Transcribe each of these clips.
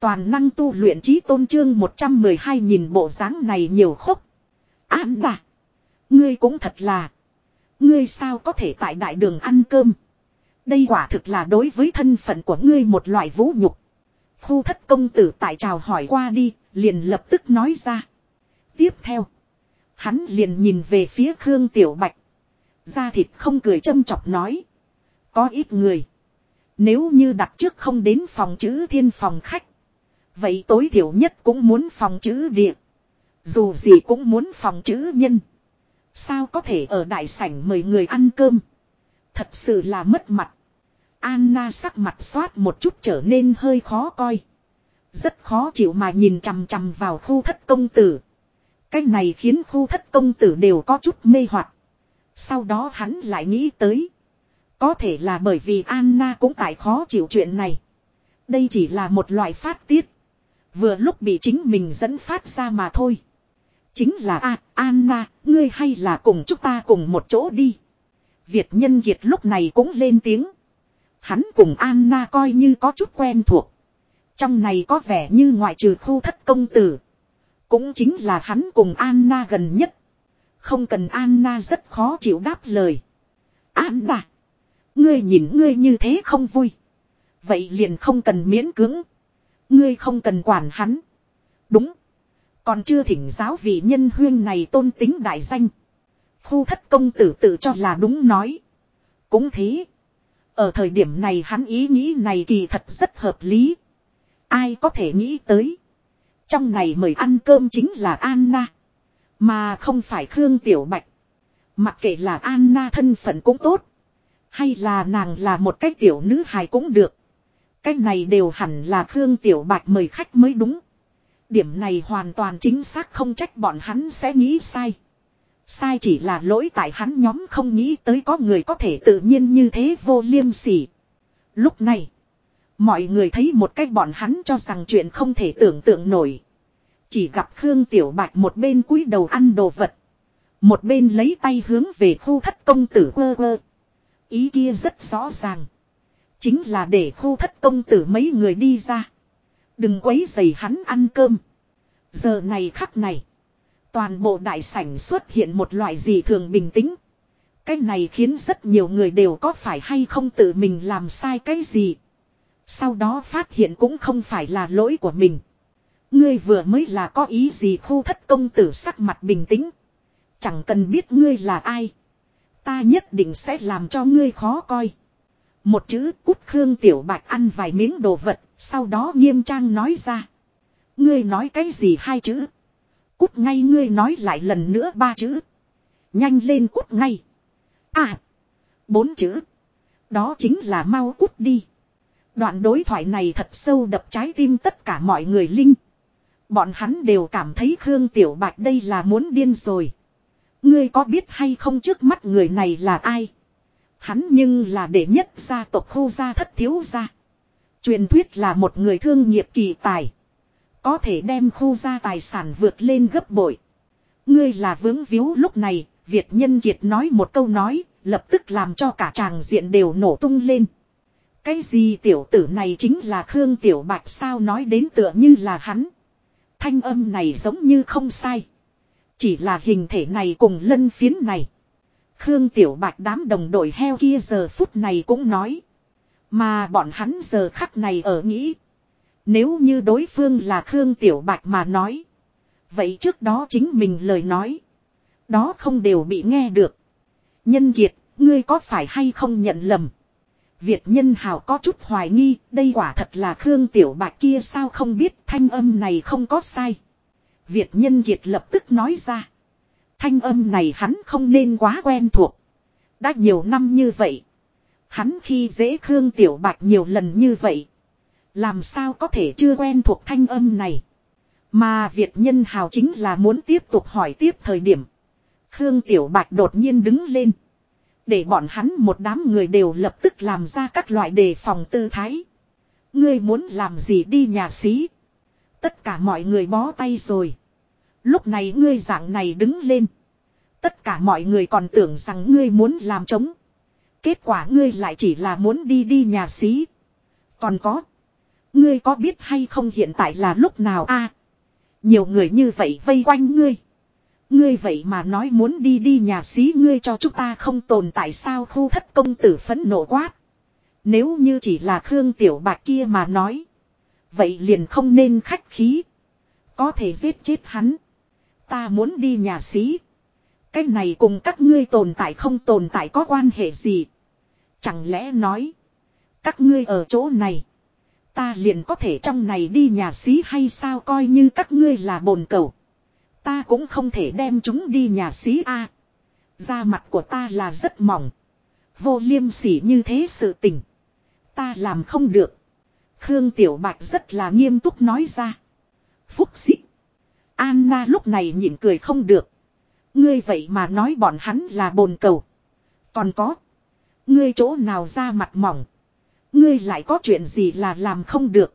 Toàn năng tu luyện trí tôn trương 112 nhìn bộ dáng này nhiều khúc. An đà. Ngươi cũng thật là. Ngươi sao có thể tại đại đường ăn cơm. Đây quả thực là đối với thân phận của ngươi một loại vũ nhục. Khu thất công tử tại chào hỏi qua đi, liền lập tức nói ra. Tiếp theo. Hắn liền nhìn về phía Khương Tiểu Bạch. Da thịt không cười châm chọc nói. Có ít người. Nếu như đặt trước không đến phòng chữ thiên phòng khách. Vậy tối thiểu nhất cũng muốn phòng chữ địa. Dù gì cũng muốn phòng chữ nhân. Sao có thể ở đại sảnh mời người ăn cơm. Thật sự là mất mặt. Anna sắc mặt xoát một chút trở nên hơi khó coi. Rất khó chịu mà nhìn chằm chằm vào khu thất công tử. Cái này khiến khu thất công tử đều có chút mê hoặc. Sau đó hắn lại nghĩ tới. Có thể là bởi vì Anna cũng tại khó chịu chuyện này. Đây chỉ là một loại phát tiết. Vừa lúc bị chính mình dẫn phát ra mà thôi. Chính là a Anna, ngươi hay là cùng chúng ta cùng một chỗ đi. Việt nhân Việt lúc này cũng lên tiếng. Hắn cùng Anna coi như có chút quen thuộc. Trong này có vẻ như ngoại trừ khu thất công tử. Cũng chính là hắn cùng Anna gần nhất. Không cần Anna rất khó chịu đáp lời. Anna. Ngươi nhìn ngươi như thế không vui. Vậy liền không cần miễn cưỡng. Ngươi không cần quản hắn. Đúng. Còn chưa thỉnh giáo vị nhân huyên này tôn tính đại danh. Khu thất công tử tự cho là đúng nói. Cũng thế. Ở thời điểm này hắn ý nghĩ này kỳ thật rất hợp lý. Ai có thể nghĩ tới. Trong này mời ăn cơm chính là Anna. Mà không phải Khương Tiểu Bạch. Mặc kệ là Anna thân phận cũng tốt. Hay là nàng là một cái tiểu nữ hài cũng được. Cái này đều hẳn là Khương Tiểu Bạch mời khách mới đúng. Điểm này hoàn toàn chính xác không trách bọn hắn sẽ nghĩ sai. Sai chỉ là lỗi tại hắn nhóm không nghĩ tới có người có thể tự nhiên như thế vô liêm sỉ. Lúc này, mọi người thấy một cách bọn hắn cho rằng chuyện không thể tưởng tượng nổi. Chỉ gặp Khương Tiểu Bạch một bên cúi đầu ăn đồ vật. Một bên lấy tay hướng về khu thất công tử quơ quơ. Ý kia rất rõ ràng. Chính là để khu thất công tử mấy người đi ra. Đừng quấy dày hắn ăn cơm. Giờ này khắc này. Toàn bộ đại sảnh xuất hiện một loại gì thường bình tĩnh. Cái này khiến rất nhiều người đều có phải hay không tự mình làm sai cái gì. Sau đó phát hiện cũng không phải là lỗi của mình. Ngươi vừa mới là có ý gì khu thất công tử sắc mặt bình tĩnh. Chẳng cần biết ngươi là ai. Ta nhất định sẽ làm cho ngươi khó coi. Một chữ cút Khương Tiểu Bạch ăn vài miếng đồ vật, sau đó nghiêm trang nói ra. Ngươi nói cái gì hai chữ? Cút ngay ngươi nói lại lần nữa ba chữ. Nhanh lên cút ngay. À. Bốn chữ. Đó chính là mau cút đi. Đoạn đối thoại này thật sâu đập trái tim tất cả mọi người linh. Bọn hắn đều cảm thấy Khương Tiểu Bạch đây là muốn điên rồi. Ngươi có biết hay không trước mắt người này là ai? Hắn nhưng là đệ nhất gia tộc khu gia thất thiếu gia. Truyền thuyết là một người thương nghiệp kỳ tài. Có thể đem khu gia tài sản vượt lên gấp bội. Ngươi là vướng víu lúc này, Việt Nhân Kiệt nói một câu nói, lập tức làm cho cả tràng diện đều nổ tung lên. Cái gì tiểu tử này chính là Khương Tiểu Bạch sao nói đến tựa như là hắn. Thanh âm này giống như không sai. Chỉ là hình thể này cùng lân phiến này. Khương Tiểu Bạch đám đồng đội heo kia giờ phút này cũng nói. Mà bọn hắn giờ khắc này ở nghĩ. Nếu như đối phương là Khương Tiểu Bạch mà nói. Vậy trước đó chính mình lời nói. Đó không đều bị nghe được. Nhân Kiệt, ngươi có phải hay không nhận lầm. Việt nhân hào có chút hoài nghi, đây quả thật là Khương Tiểu Bạch kia sao không biết thanh âm này không có sai. Việt nhân Kiệt lập tức nói ra. Thanh âm này hắn không nên quá quen thuộc. Đã nhiều năm như vậy. Hắn khi dễ Khương Tiểu Bạch nhiều lần như vậy. Làm sao có thể chưa quen thuộc thanh âm này. Mà Việt nhân hào chính là muốn tiếp tục hỏi tiếp thời điểm. Khương Tiểu Bạch đột nhiên đứng lên. Để bọn hắn một đám người đều lập tức làm ra các loại đề phòng tư thái. Ngươi muốn làm gì đi nhà xí. Tất cả mọi người bó tay rồi. Lúc này ngươi dạng này đứng lên. Tất cả mọi người còn tưởng rằng ngươi muốn làm chống. Kết quả ngươi lại chỉ là muốn đi đi nhà xí. Còn có. Ngươi có biết hay không hiện tại là lúc nào a Nhiều người như vậy vây quanh ngươi. Ngươi vậy mà nói muốn đi đi nhà xí ngươi cho chúng ta không tồn tại sao khu thất công tử phấn nộ quát. Nếu như chỉ là Khương Tiểu Bạc kia mà nói. Vậy liền không nên khách khí. Có thể giết chết hắn. Ta muốn đi nhà sĩ, Cái này cùng các ngươi tồn tại không tồn tại có quan hệ gì. Chẳng lẽ nói. Các ngươi ở chỗ này. Ta liền có thể trong này đi nhà sĩ hay sao coi như các ngươi là bồn cầu. Ta cũng không thể đem chúng đi nhà sĩ a. Da mặt của ta là rất mỏng. Vô liêm sỉ như thế sự tình. Ta làm không được. Khương Tiểu Bạch rất là nghiêm túc nói ra. Phúc xích. Anna lúc này nhịn cười không được. Ngươi vậy mà nói bọn hắn là bồn cầu. Còn có. Ngươi chỗ nào ra mặt mỏng. Ngươi lại có chuyện gì là làm không được.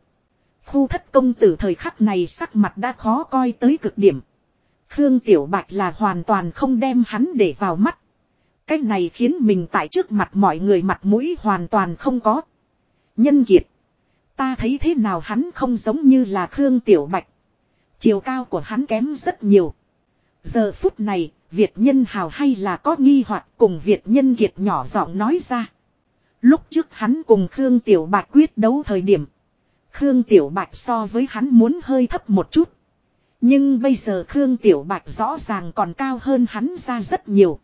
Khu thất công tử thời khắc này sắc mặt đã khó coi tới cực điểm. Khương Tiểu Bạch là hoàn toàn không đem hắn để vào mắt. Cái này khiến mình tại trước mặt mọi người mặt mũi hoàn toàn không có. Nhân kiệt. Ta thấy thế nào hắn không giống như là Khương Tiểu Bạch. Chiều cao của hắn kém rất nhiều. Giờ phút này, Việt nhân hào hay là có nghi hoặc cùng Việt nhân kiệt nhỏ giọng nói ra. Lúc trước hắn cùng Khương Tiểu Bạch quyết đấu thời điểm. Khương Tiểu Bạch so với hắn muốn hơi thấp một chút. Nhưng bây giờ Khương Tiểu Bạch rõ ràng còn cao hơn hắn ra rất nhiều.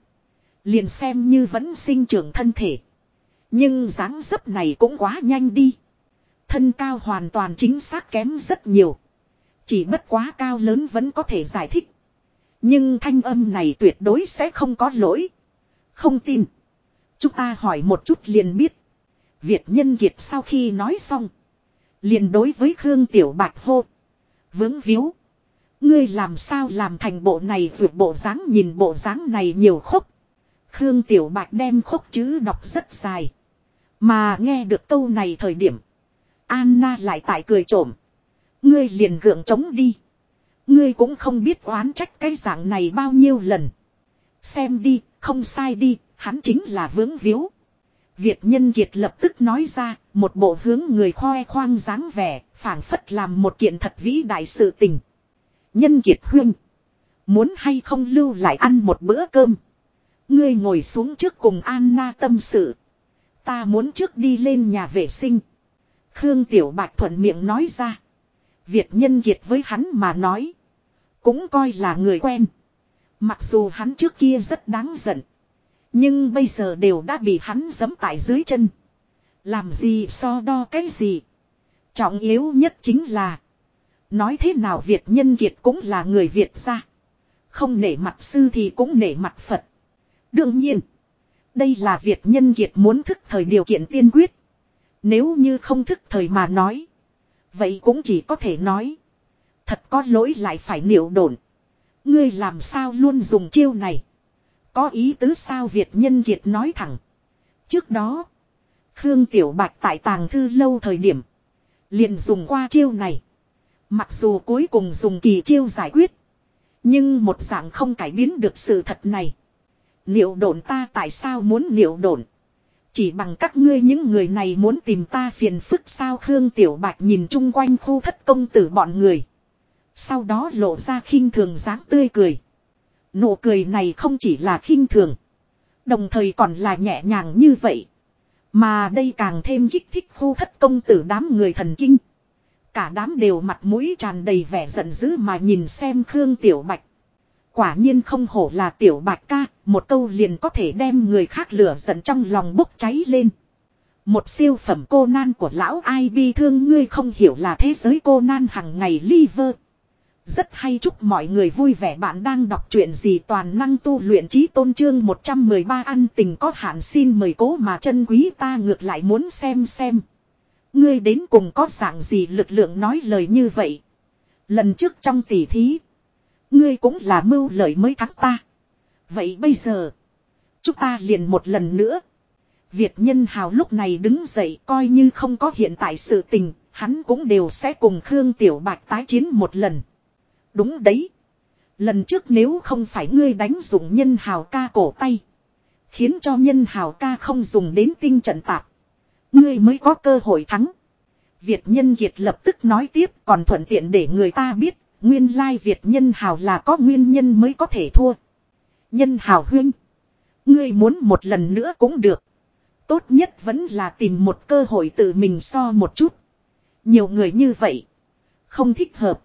Liền xem như vẫn sinh trưởng thân thể. Nhưng dáng dấp này cũng quá nhanh đi. Thân cao hoàn toàn chính xác kém rất nhiều. Chỉ bất quá cao lớn vẫn có thể giải thích. Nhưng thanh âm này tuyệt đối sẽ không có lỗi. Không tin. Chúng ta hỏi một chút liền biết. Việt nhân kiệt sau khi nói xong. Liền đối với Khương Tiểu Bạch hô. Vướng víu. Ngươi làm sao làm thành bộ này vượt bộ dáng nhìn bộ dáng này nhiều khúc. Khương Tiểu Bạch đem khúc chữ đọc rất dài. Mà nghe được câu này thời điểm. Anna lại tại cười trộm. Ngươi liền gượng chống đi. Ngươi cũng không biết oán trách cái dạng này bao nhiêu lần. Xem đi, không sai đi, hắn chính là vướng víu. Việt Nhân Kiệt lập tức nói ra, một bộ hướng người khoe khoang dáng vẻ, phảng phất làm một kiện thật vĩ đại sự tình. Nhân Kiệt huynh, muốn hay không lưu lại ăn một bữa cơm. Ngươi ngồi xuống trước cùng Anna tâm sự. Ta muốn trước đi lên nhà vệ sinh. Khương Tiểu Bạch thuận miệng nói ra. Việt Nhân Kiệt với hắn mà nói. Cũng coi là người quen. Mặc dù hắn trước kia rất đáng giận. Nhưng bây giờ đều đã bị hắn giẫm tại dưới chân. Làm gì so đo cái gì. Trọng yếu nhất chính là. Nói thế nào Việt nhân kiệt cũng là người Việt ra. Không nể mặt sư thì cũng nể mặt Phật. Đương nhiên. Đây là Việt nhân kiệt muốn thức thời điều kiện tiên quyết. Nếu như không thức thời mà nói. Vậy cũng chỉ có thể nói. Thật có lỗi lại phải niệu đồn. Ngươi làm sao luôn dùng chiêu này. Có ý tứ sao Việt nhân kiệt nói thẳng. Trước đó. Khương Tiểu Bạch tại tàng thư lâu thời điểm. Liền dùng qua chiêu này. Mặc dù cuối cùng dùng kỳ chiêu giải quyết. Nhưng một dạng không cải biến được sự thật này. Niệu đồn ta tại sao muốn niệu đồn? Chỉ bằng các ngươi những người này muốn tìm ta phiền phức sao Khương Tiểu Bạch nhìn chung quanh khu thất công tử bọn người. Sau đó lộ ra khinh thường dáng tươi cười. Nụ cười này không chỉ là khinh thường. Đồng thời còn là nhẹ nhàng như vậy. Mà đây càng thêm kích thích khu thất công tử đám người thần kinh. Cả đám đều mặt mũi tràn đầy vẻ giận dữ mà nhìn xem Khương Tiểu Bạch. Quả nhiên không hổ là Tiểu Bạch ca, một câu liền có thể đem người khác lửa giận trong lòng bốc cháy lên. Một siêu phẩm cô nan của lão ai bi thương ngươi không hiểu là thế giới cô nan hằng ngày liver. Rất hay chúc mọi người vui vẻ bạn đang đọc truyện gì toàn năng tu luyện trí tôn trương 113 ăn tình có hạn xin mời cố mà chân quý ta ngược lại muốn xem xem. Ngươi đến cùng có dạng gì lực lượng nói lời như vậy. Lần trước trong tỷ thí. Ngươi cũng là mưu lợi mới thắng ta. Vậy bây giờ. Chúng ta liền một lần nữa. Việt nhân hào lúc này đứng dậy coi như không có hiện tại sự tình. Hắn cũng đều sẽ cùng Khương Tiểu Bạch tái chiến một lần. Đúng đấy. Lần trước nếu không phải ngươi đánh dụng nhân hào ca cổ tay. Khiến cho nhân hào ca không dùng đến tinh trận tạp. Ngươi mới có cơ hội thắng. Việt Nhân Kiệt lập tức nói tiếp còn thuận tiện để người ta biết, nguyên lai Việt Nhân Hào là có nguyên nhân mới có thể thua. Nhân Hào huynh, ngươi muốn một lần nữa cũng được. Tốt nhất vẫn là tìm một cơ hội tự mình so một chút. Nhiều người như vậy, không thích hợp.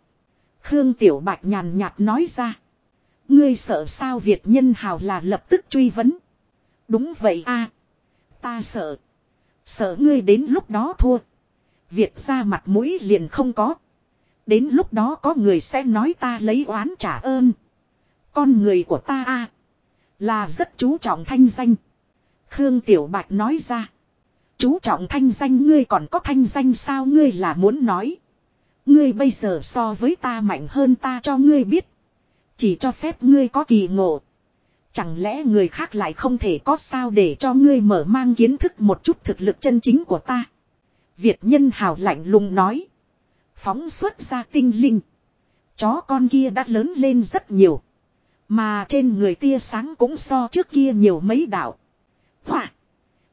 Khương Tiểu Bạch nhàn nhạt nói ra. Ngươi sợ sao Việt Nhân Hào là lập tức truy vấn. Đúng vậy a Ta sợ. Sợ ngươi đến lúc đó thua. Việt ra mặt mũi liền không có. Đến lúc đó có người sẽ nói ta lấy oán trả ơn. Con người của ta a, Là rất chú trọng thanh danh. Khương Tiểu Bạch nói ra. Chú trọng thanh danh ngươi còn có thanh danh sao ngươi là muốn nói. Ngươi bây giờ so với ta mạnh hơn ta cho ngươi biết. Chỉ cho phép ngươi có kỳ ngộ. Chẳng lẽ người khác lại không thể có sao để cho ngươi mở mang kiến thức một chút thực lực chân chính của ta. Việt nhân hào lạnh lùng nói. Phóng xuất ra tinh linh. Chó con kia đã lớn lên rất nhiều. Mà trên người tia sáng cũng so trước kia nhiều mấy đạo. Hỏa.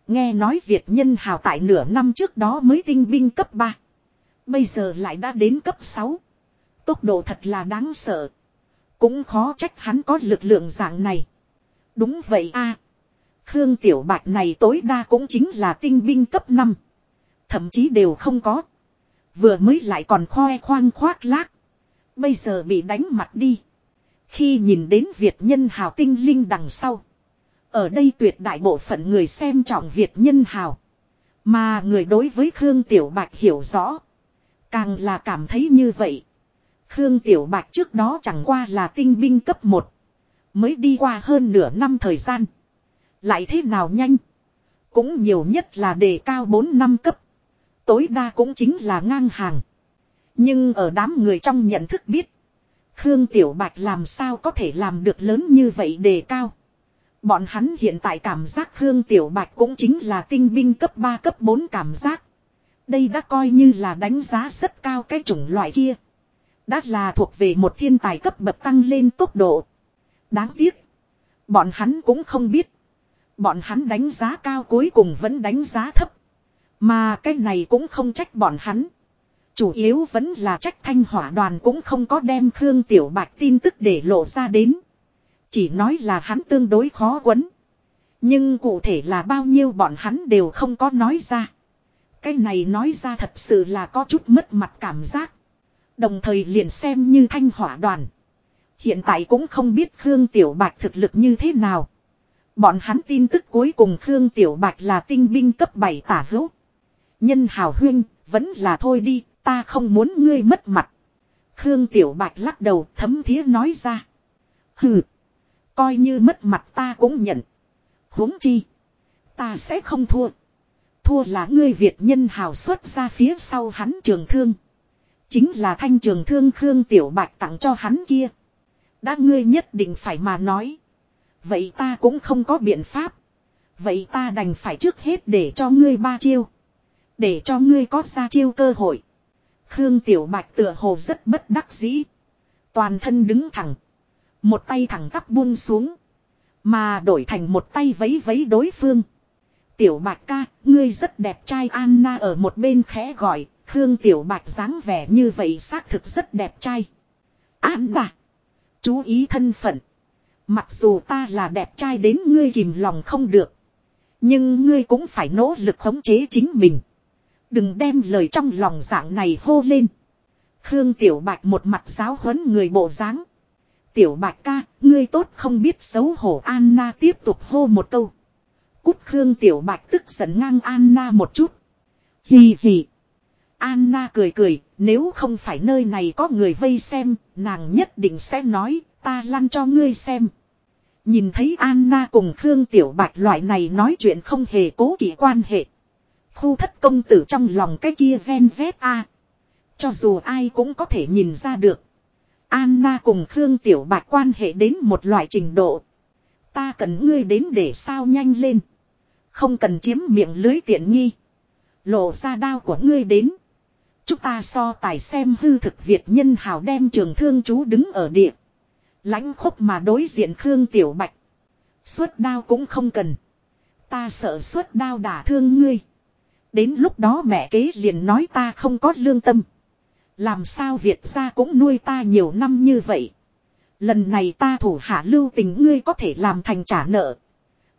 Nghe nói Việt nhân hào tại nửa năm trước đó mới tinh binh cấp 3. Bây giờ lại đã đến cấp 6. Tốc độ thật là đáng sợ. Cũng khó trách hắn có lực lượng dạng này. Đúng vậy a Khương Tiểu Bạch này tối đa cũng chính là tinh binh cấp 5. Thậm chí đều không có. Vừa mới lại còn khoe khoang khoác lác. Bây giờ bị đánh mặt đi. Khi nhìn đến Việt nhân hào tinh linh đằng sau. Ở đây tuyệt đại bộ phận người xem trọng Việt nhân hào. Mà người đối với Khương Tiểu Bạch hiểu rõ. Càng là cảm thấy như vậy. Khương Tiểu Bạch trước đó chẳng qua là tinh binh cấp 1. Mới đi qua hơn nửa năm thời gian. Lại thế nào nhanh. Cũng nhiều nhất là đề cao 4 năm cấp. Tối đa cũng chính là ngang hàng. Nhưng ở đám người trong nhận thức biết. Khương Tiểu Bạch làm sao có thể làm được lớn như vậy đề cao. Bọn hắn hiện tại cảm giác Khương Tiểu Bạch cũng chính là tinh binh cấp 3 cấp 4 cảm giác. Đây đã coi như là đánh giá rất cao cái chủng loại kia. Đã là thuộc về một thiên tài cấp bậc tăng lên tốc độ. Đáng tiếc. Bọn hắn cũng không biết. Bọn hắn đánh giá cao cuối cùng vẫn đánh giá thấp. Mà cái này cũng không trách bọn hắn. Chủ yếu vẫn là trách thanh hỏa đoàn cũng không có đem Khương Tiểu Bạch tin tức để lộ ra đến. Chỉ nói là hắn tương đối khó quấn. Nhưng cụ thể là bao nhiêu bọn hắn đều không có nói ra. Cái này nói ra thật sự là có chút mất mặt cảm giác. Đồng thời liền xem như thanh hỏa đoàn. Hiện tại cũng không biết Khương Tiểu Bạch thực lực như thế nào. Bọn hắn tin tức cuối cùng Khương Tiểu Bạch là tinh binh cấp 7 tả hữu. Nhân hào huyên, vẫn là thôi đi, ta không muốn ngươi mất mặt. Khương Tiểu Bạch lắc đầu thấm thía nói ra. Hừ, coi như mất mặt ta cũng nhận. huống chi, ta sẽ không thua. Thua là ngươi Việt nhân hào xuất ra phía sau hắn trường thương. Chính là thanh trường thương Khương Tiểu Bạch tặng cho hắn kia. Đã ngươi nhất định phải mà nói. Vậy ta cũng không có biện pháp. Vậy ta đành phải trước hết để cho ngươi ba chiêu. Để cho ngươi có ra chiêu cơ hội. Khương Tiểu Bạch tựa hồ rất bất đắc dĩ. Toàn thân đứng thẳng. Một tay thẳng tắp buông xuống. Mà đổi thành một tay vấy vấy đối phương. Tiểu Bạch ca, ngươi rất đẹp trai Anna ở một bên khẽ gọi. Khương Tiểu Bạch dáng vẻ như vậy xác thực rất đẹp trai. Anna. Chú ý thân phận. Mặc dù ta là đẹp trai đến ngươi kìm lòng không được. Nhưng ngươi cũng phải nỗ lực khống chế chính mình. Đừng đem lời trong lòng dạng này hô lên. Khương Tiểu Bạch một mặt giáo huấn người bộ dáng. Tiểu Bạch ca, ngươi tốt không biết xấu hổ Anna tiếp tục hô một câu. Cút Khương Tiểu Bạch tức giận ngang Anna một chút. Hì hì. Anna cười cười, nếu không phải nơi này có người vây xem, nàng nhất định sẽ nói, ta lăn cho ngươi xem. Nhìn thấy Anna cùng Khương Tiểu Bạch loại này nói chuyện không hề cố kỵ quan hệ. Khu thất công tử trong lòng cái kia gen vét a Cho dù ai cũng có thể nhìn ra được. Anna cùng Khương Tiểu Bạch quan hệ đến một loại trình độ. Ta cần ngươi đến để sao nhanh lên. Không cần chiếm miệng lưới tiện nghi. Lộ ra đao của ngươi đến. Chúng ta so tài xem hư thực Việt nhân hào đem trường thương chú đứng ở địa. lãnh khúc mà đối diện Khương Tiểu Bạch. Suốt đao cũng không cần. Ta sợ suốt đao đả thương ngươi. Đến lúc đó mẹ kế liền nói ta không có lương tâm. Làm sao Việt gia cũng nuôi ta nhiều năm như vậy. Lần này ta thủ hạ lưu tình ngươi có thể làm thành trả nợ.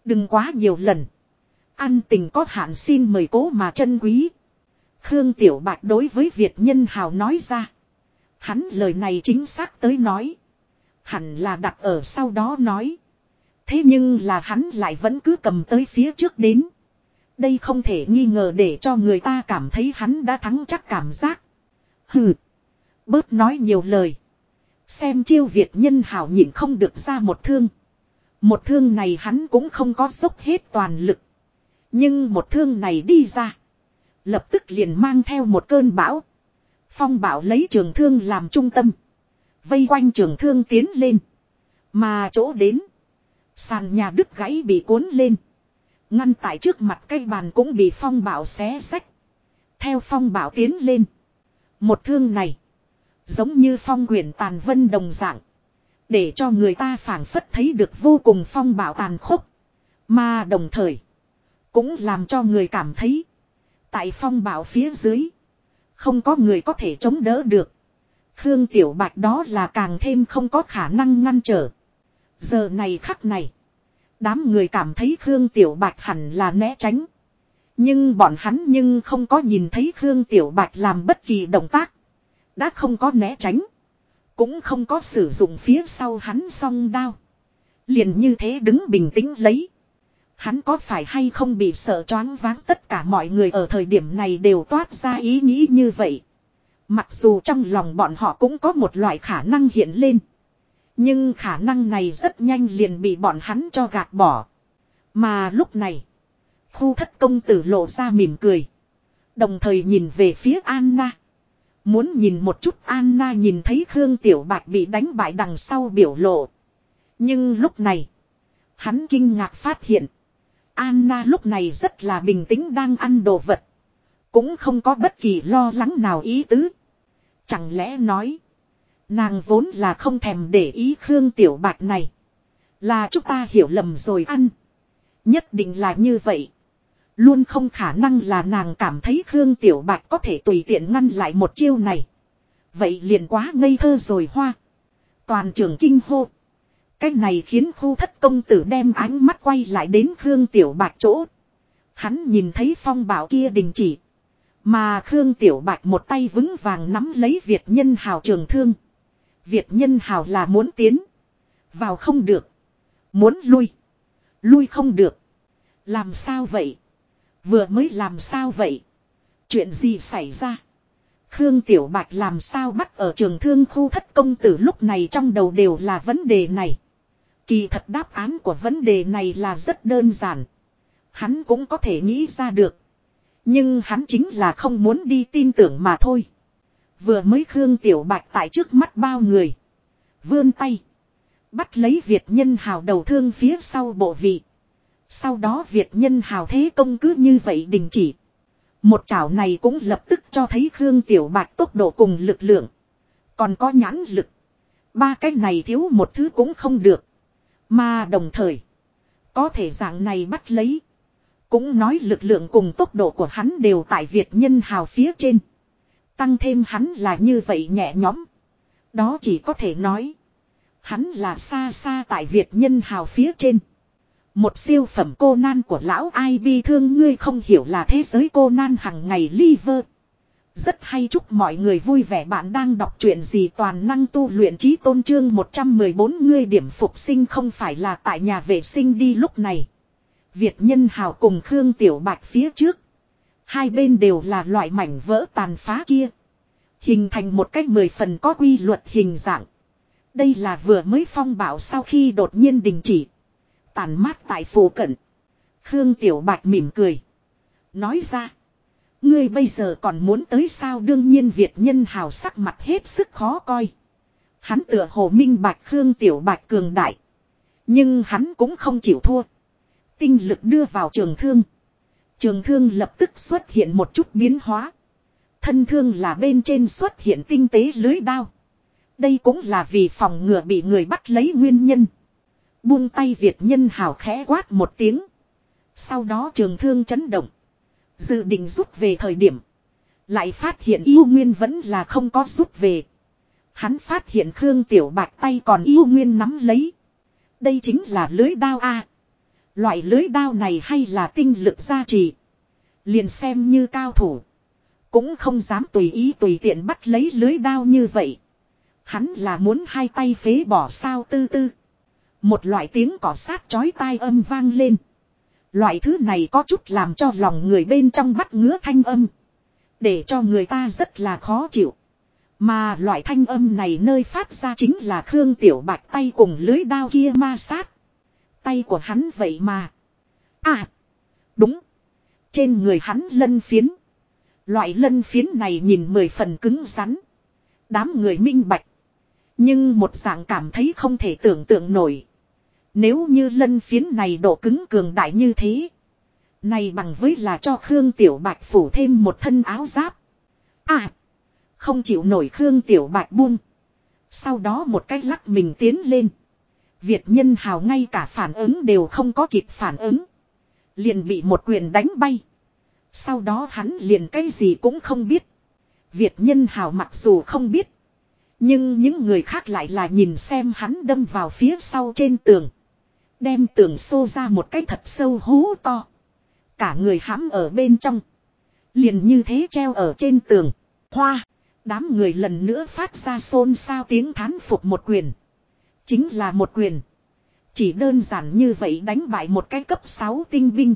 Đừng quá nhiều lần. Ăn tình có hạn xin mời cố mà chân quý. Khương Tiểu Bạch đối với Việt Nhân Hào nói ra. Hắn lời này chính xác tới nói. Hẳn là đặt ở sau đó nói. Thế nhưng là hắn lại vẫn cứ cầm tới phía trước đến. Đây không thể nghi ngờ để cho người ta cảm thấy hắn đã thắng chắc cảm giác. Hừ. Bớt nói nhiều lời. Xem chiêu Việt nhân hảo nhịn không được ra một thương. Một thương này hắn cũng không có dốc hết toàn lực. Nhưng một thương này đi ra. Lập tức liền mang theo một cơn bão. Phong bão lấy trường thương làm trung tâm. Vây quanh trường thương tiến lên. Mà chỗ đến. Sàn nhà đứt gãy bị cuốn lên. Ngăn tại trước mặt cây bàn cũng bị phong bảo xé sách. Theo phong bảo tiến lên. Một thương này. Giống như phong quyển tàn vân đồng dạng. Để cho người ta phảng phất thấy được vô cùng phong bảo tàn khốc. Mà đồng thời. Cũng làm cho người cảm thấy. Tại phong bảo phía dưới. Không có người có thể chống đỡ được. Khương Tiểu Bạch đó là càng thêm không có khả năng ngăn trở. Giờ này khắc này. Đám người cảm thấy Khương Tiểu Bạch hẳn là né tránh. Nhưng bọn hắn nhưng không có nhìn thấy Khương Tiểu Bạch làm bất kỳ động tác. Đã không có né tránh. Cũng không có sử dụng phía sau hắn song đao. Liền như thế đứng bình tĩnh lấy. Hắn có phải hay không bị sợ choáng váng tất cả mọi người ở thời điểm này đều toát ra ý nghĩ như vậy. Mặc dù trong lòng bọn họ cũng có một loại khả năng hiện lên. Nhưng khả năng này rất nhanh liền bị bọn hắn cho gạt bỏ. Mà lúc này, khu thất công tử lộ ra mỉm cười. Đồng thời nhìn về phía Anna. Muốn nhìn một chút Anna nhìn thấy Khương Tiểu Bạch bị đánh bại đằng sau biểu lộ. Nhưng lúc này, hắn kinh ngạc phát hiện. Anna lúc này rất là bình tĩnh đang ăn đồ vật. Cũng không có bất kỳ lo lắng nào ý tứ. Chẳng lẽ nói. Nàng vốn là không thèm để ý Khương Tiểu Bạch này. Là chúng ta hiểu lầm rồi ăn. Nhất định là như vậy. Luôn không khả năng là nàng cảm thấy Khương Tiểu Bạch có thể tùy tiện ngăn lại một chiêu này. Vậy liền quá ngây thơ rồi hoa. Toàn trường kinh hô. Cái này khiến khu thất công tử đem ánh mắt quay lại đến Khương Tiểu Bạch chỗ. Hắn nhìn thấy phong bảo kia đình chỉ. Mà Khương Tiểu Bạch một tay vững vàng nắm lấy Việt nhân hào trường thương. Việt nhân hào là muốn tiến. Vào không được. Muốn lui. Lui không được. Làm sao vậy? Vừa mới làm sao vậy? Chuyện gì xảy ra? Khương Tiểu Bạch làm sao bắt ở trường thương khu thất công tử lúc này trong đầu đều là vấn đề này. Kỳ thật đáp án của vấn đề này là rất đơn giản. Hắn cũng có thể nghĩ ra được. Nhưng hắn chính là không muốn đi tin tưởng mà thôi. Vừa mới Khương Tiểu Bạch tại trước mắt bao người. Vươn tay. Bắt lấy Việt nhân hào đầu thương phía sau bộ vị. Sau đó Việt nhân hào thế công cứ như vậy đình chỉ. Một chảo này cũng lập tức cho thấy Khương Tiểu Bạch tốc độ cùng lực lượng. Còn có nhãn lực. Ba cái này thiếu một thứ cũng không được. Mà đồng thời. Có thể dạng này bắt lấy. Cũng nói lực lượng cùng tốc độ của hắn đều tại Việt nhân hào phía trên. Tăng thêm hắn là như vậy nhẹ nhõm. Đó chỉ có thể nói. Hắn là xa xa tại Việt nhân hào phía trên. Một siêu phẩm cô nan của lão ai bi thương ngươi không hiểu là thế giới cô nan hằng ngày liver. Rất hay chúc mọi người vui vẻ bạn đang đọc truyện gì toàn năng tu luyện trí tôn trương 114 ngươi điểm phục sinh không phải là tại nhà vệ sinh đi lúc này. Việt nhân hào cùng Khương Tiểu Bạch phía trước. Hai bên đều là loại mảnh vỡ tàn phá kia. Hình thành một cách mười phần có quy luật hình dạng. Đây là vừa mới phong bảo sau khi đột nhiên đình chỉ. Tàn mát tại phù cận. Khương Tiểu Bạch mỉm cười. Nói ra. Ngươi bây giờ còn muốn tới sao đương nhiên Việt nhân hào sắc mặt hết sức khó coi. Hắn tựa hồ minh bạch Khương Tiểu Bạch cường đại. Nhưng hắn cũng không chịu thua. Tinh lực đưa vào trường thương. Trường thương lập tức xuất hiện một chút biến hóa. Thân thương là bên trên xuất hiện tinh tế lưới đao. Đây cũng là vì phòng ngừa bị người bắt lấy nguyên nhân. Buông tay Việt nhân hào khẽ quát một tiếng. Sau đó trường thương chấn động. Dự định rút về thời điểm. Lại phát hiện yêu nguyên vẫn là không có rút về. Hắn phát hiện Khương Tiểu Bạch tay còn yêu nguyên nắm lấy. Đây chính là lưới đao A. Loại lưới đao này hay là tinh lực gia trì. Liền xem như cao thủ. Cũng không dám tùy ý tùy tiện bắt lấy lưới đao như vậy. Hắn là muốn hai tay phế bỏ sao tư tư. Một loại tiếng cỏ sát chói tai âm vang lên. Loại thứ này có chút làm cho lòng người bên trong bắt ngứa thanh âm. Để cho người ta rất là khó chịu. Mà loại thanh âm này nơi phát ra chính là Khương Tiểu Bạch tay cùng lưới đao kia ma sát. Tay của hắn vậy mà. À. Đúng. Trên người hắn lân phiến. Loại lân phiến này nhìn mười phần cứng rắn. Đám người minh bạch. Nhưng một dạng cảm thấy không thể tưởng tượng nổi. Nếu như lân phiến này độ cứng cường đại như thế. Này bằng với là cho Khương Tiểu Bạch phủ thêm một thân áo giáp. À. Không chịu nổi Khương Tiểu Bạch buông. Sau đó một cách lắc mình tiến lên. Việt nhân hào ngay cả phản ứng đều không có kịp phản ứng. Liền bị một quyền đánh bay. Sau đó hắn liền cái gì cũng không biết. Việt nhân hào mặc dù không biết. Nhưng những người khác lại là nhìn xem hắn đâm vào phía sau trên tường. Đem tường xô ra một cái thật sâu hú to. Cả người hãm ở bên trong. Liền như thế treo ở trên tường. Hoa. Đám người lần nữa phát ra xôn xao tiếng thán phục một quyền. Chính là một quyền. Chỉ đơn giản như vậy đánh bại một cái cấp 6 tinh binh.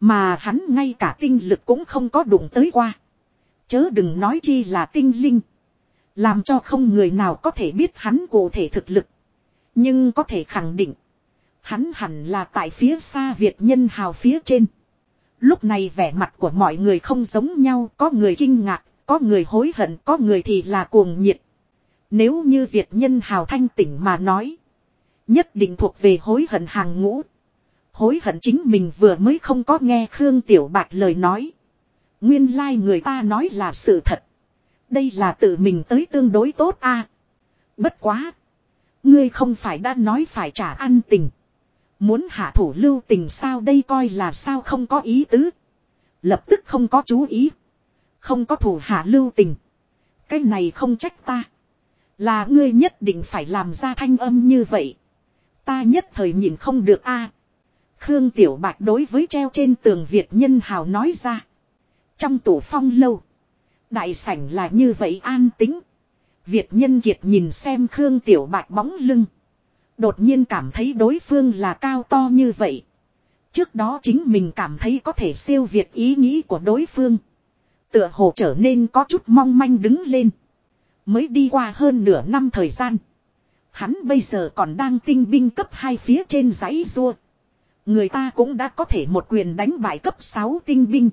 Mà hắn ngay cả tinh lực cũng không có đụng tới qua. Chớ đừng nói chi là tinh linh. Làm cho không người nào có thể biết hắn cụ thể thực lực. Nhưng có thể khẳng định. Hắn hẳn là tại phía xa Việt nhân hào phía trên. Lúc này vẻ mặt của mọi người không giống nhau. Có người kinh ngạc, có người hối hận, có người thì là cuồng nhiệt. Nếu như Việt nhân hào thanh tỉnh mà nói. Nhất định thuộc về hối hận hàng ngũ. Hối hận chính mình vừa mới không có nghe Khương Tiểu Bạch lời nói. Nguyên lai like người ta nói là sự thật. Đây là tự mình tới tương đối tốt a. Bất quá. Ngươi không phải đã nói phải trả ăn tình. Muốn hạ thủ lưu tình sao đây coi là sao không có ý tứ. Lập tức không có chú ý. Không có thủ hạ lưu tình. Cái này không trách ta. Là ngươi nhất định phải làm ra thanh âm như vậy. Ta nhất thời nhìn không được a. Khương Tiểu Bạch đối với treo trên tường Việt nhân hào nói ra. Trong tủ phong lâu. Đại sảnh là như vậy an tính. Việt nhân kiệt nhìn xem Khương Tiểu Bạch bóng lưng. Đột nhiên cảm thấy đối phương là cao to như vậy. Trước đó chính mình cảm thấy có thể siêu việt ý nghĩ của đối phương. Tựa hồ trở nên có chút mong manh đứng lên. Mới đi qua hơn nửa năm thời gian. Hắn bây giờ còn đang tinh binh cấp hai phía trên giấy rua. Người ta cũng đã có thể một quyền đánh bại cấp 6 tinh binh.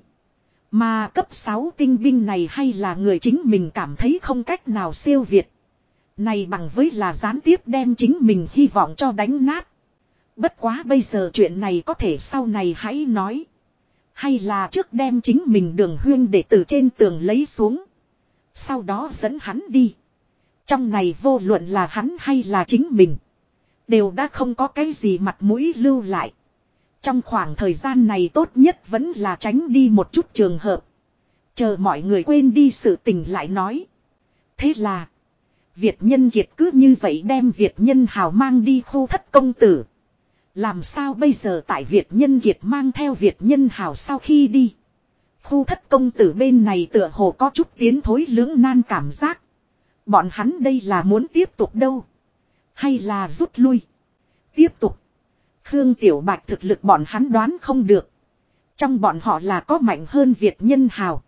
Mà cấp 6 tinh binh này hay là người chính mình cảm thấy không cách nào siêu việt. Này bằng với là gián tiếp đem chính mình hy vọng cho đánh nát. Bất quá bây giờ chuyện này có thể sau này hãy nói. Hay là trước đem chính mình đường huyên để từ trên tường lấy xuống. Sau đó dẫn hắn đi. Trong này vô luận là hắn hay là chính mình. Đều đã không có cái gì mặt mũi lưu lại. Trong khoảng thời gian này tốt nhất vẫn là tránh đi một chút trường hợp. Chờ mọi người quên đi sự tình lại nói. Thế là. Việt nhân kiệt cứ như vậy đem Việt nhân hào mang đi khu thất công tử. Làm sao bây giờ tại Việt nhân kiệt mang theo Việt nhân hào sau khi đi. Khu thất công tử bên này tựa hồ có chút tiến thối lưỡng nan cảm giác. Bọn hắn đây là muốn tiếp tục đâu. Hay là rút lui. Tiếp tục. Khương Tiểu Bạch thực lực bọn hắn đoán không được. Trong bọn họ là có mạnh hơn Việt nhân hào.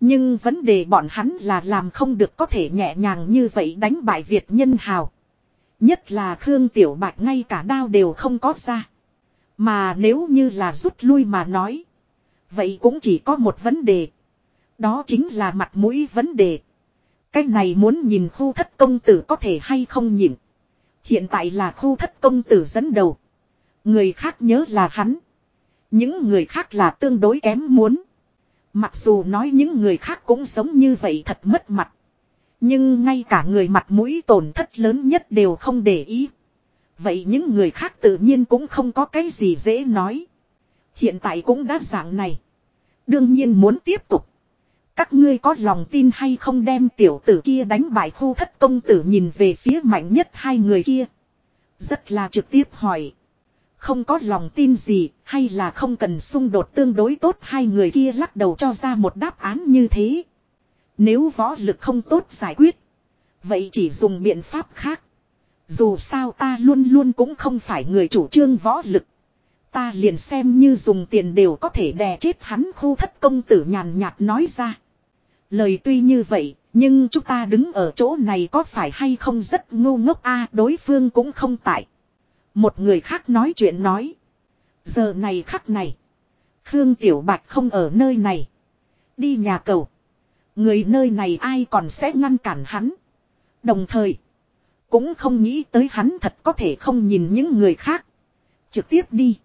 Nhưng vấn đề bọn hắn là làm không được có thể nhẹ nhàng như vậy đánh bại Việt nhân hào. Nhất là Khương Tiểu Bạch ngay cả đao đều không có ra. Mà nếu như là rút lui mà nói. Vậy cũng chỉ có một vấn đề. Đó chính là mặt mũi vấn đề. Cái này muốn nhìn khu thất công tử có thể hay không nhìn. Hiện tại là khu thất công tử dẫn đầu. Người khác nhớ là hắn. Những người khác là tương đối kém muốn. Mặc dù nói những người khác cũng sống như vậy thật mất mặt. Nhưng ngay cả người mặt mũi tổn thất lớn nhất đều không để ý. Vậy những người khác tự nhiên cũng không có cái gì dễ nói. Hiện tại cũng đã dạng này. Đương nhiên muốn tiếp tục. Các ngươi có lòng tin hay không đem tiểu tử kia đánh bại khu thất công tử nhìn về phía mạnh nhất hai người kia. Rất là trực tiếp hỏi. Không có lòng tin gì, hay là không cần xung đột tương đối tốt hai người kia lắc đầu cho ra một đáp án như thế. Nếu võ lực không tốt giải quyết. Vậy chỉ dùng biện pháp khác. Dù sao ta luôn luôn cũng không phải người chủ trương võ lực. Ta liền xem như dùng tiền đều có thể đè chết hắn khu thất công tử nhàn nhạt nói ra. Lời tuy như vậy, nhưng chúng ta đứng ở chỗ này có phải hay không rất ngu ngốc a đối phương cũng không tại. Một người khác nói chuyện nói. Giờ này khắc này. Khương Tiểu Bạch không ở nơi này. Đi nhà cầu. Người nơi này ai còn sẽ ngăn cản hắn. Đồng thời. Cũng không nghĩ tới hắn thật có thể không nhìn những người khác. Trực tiếp đi.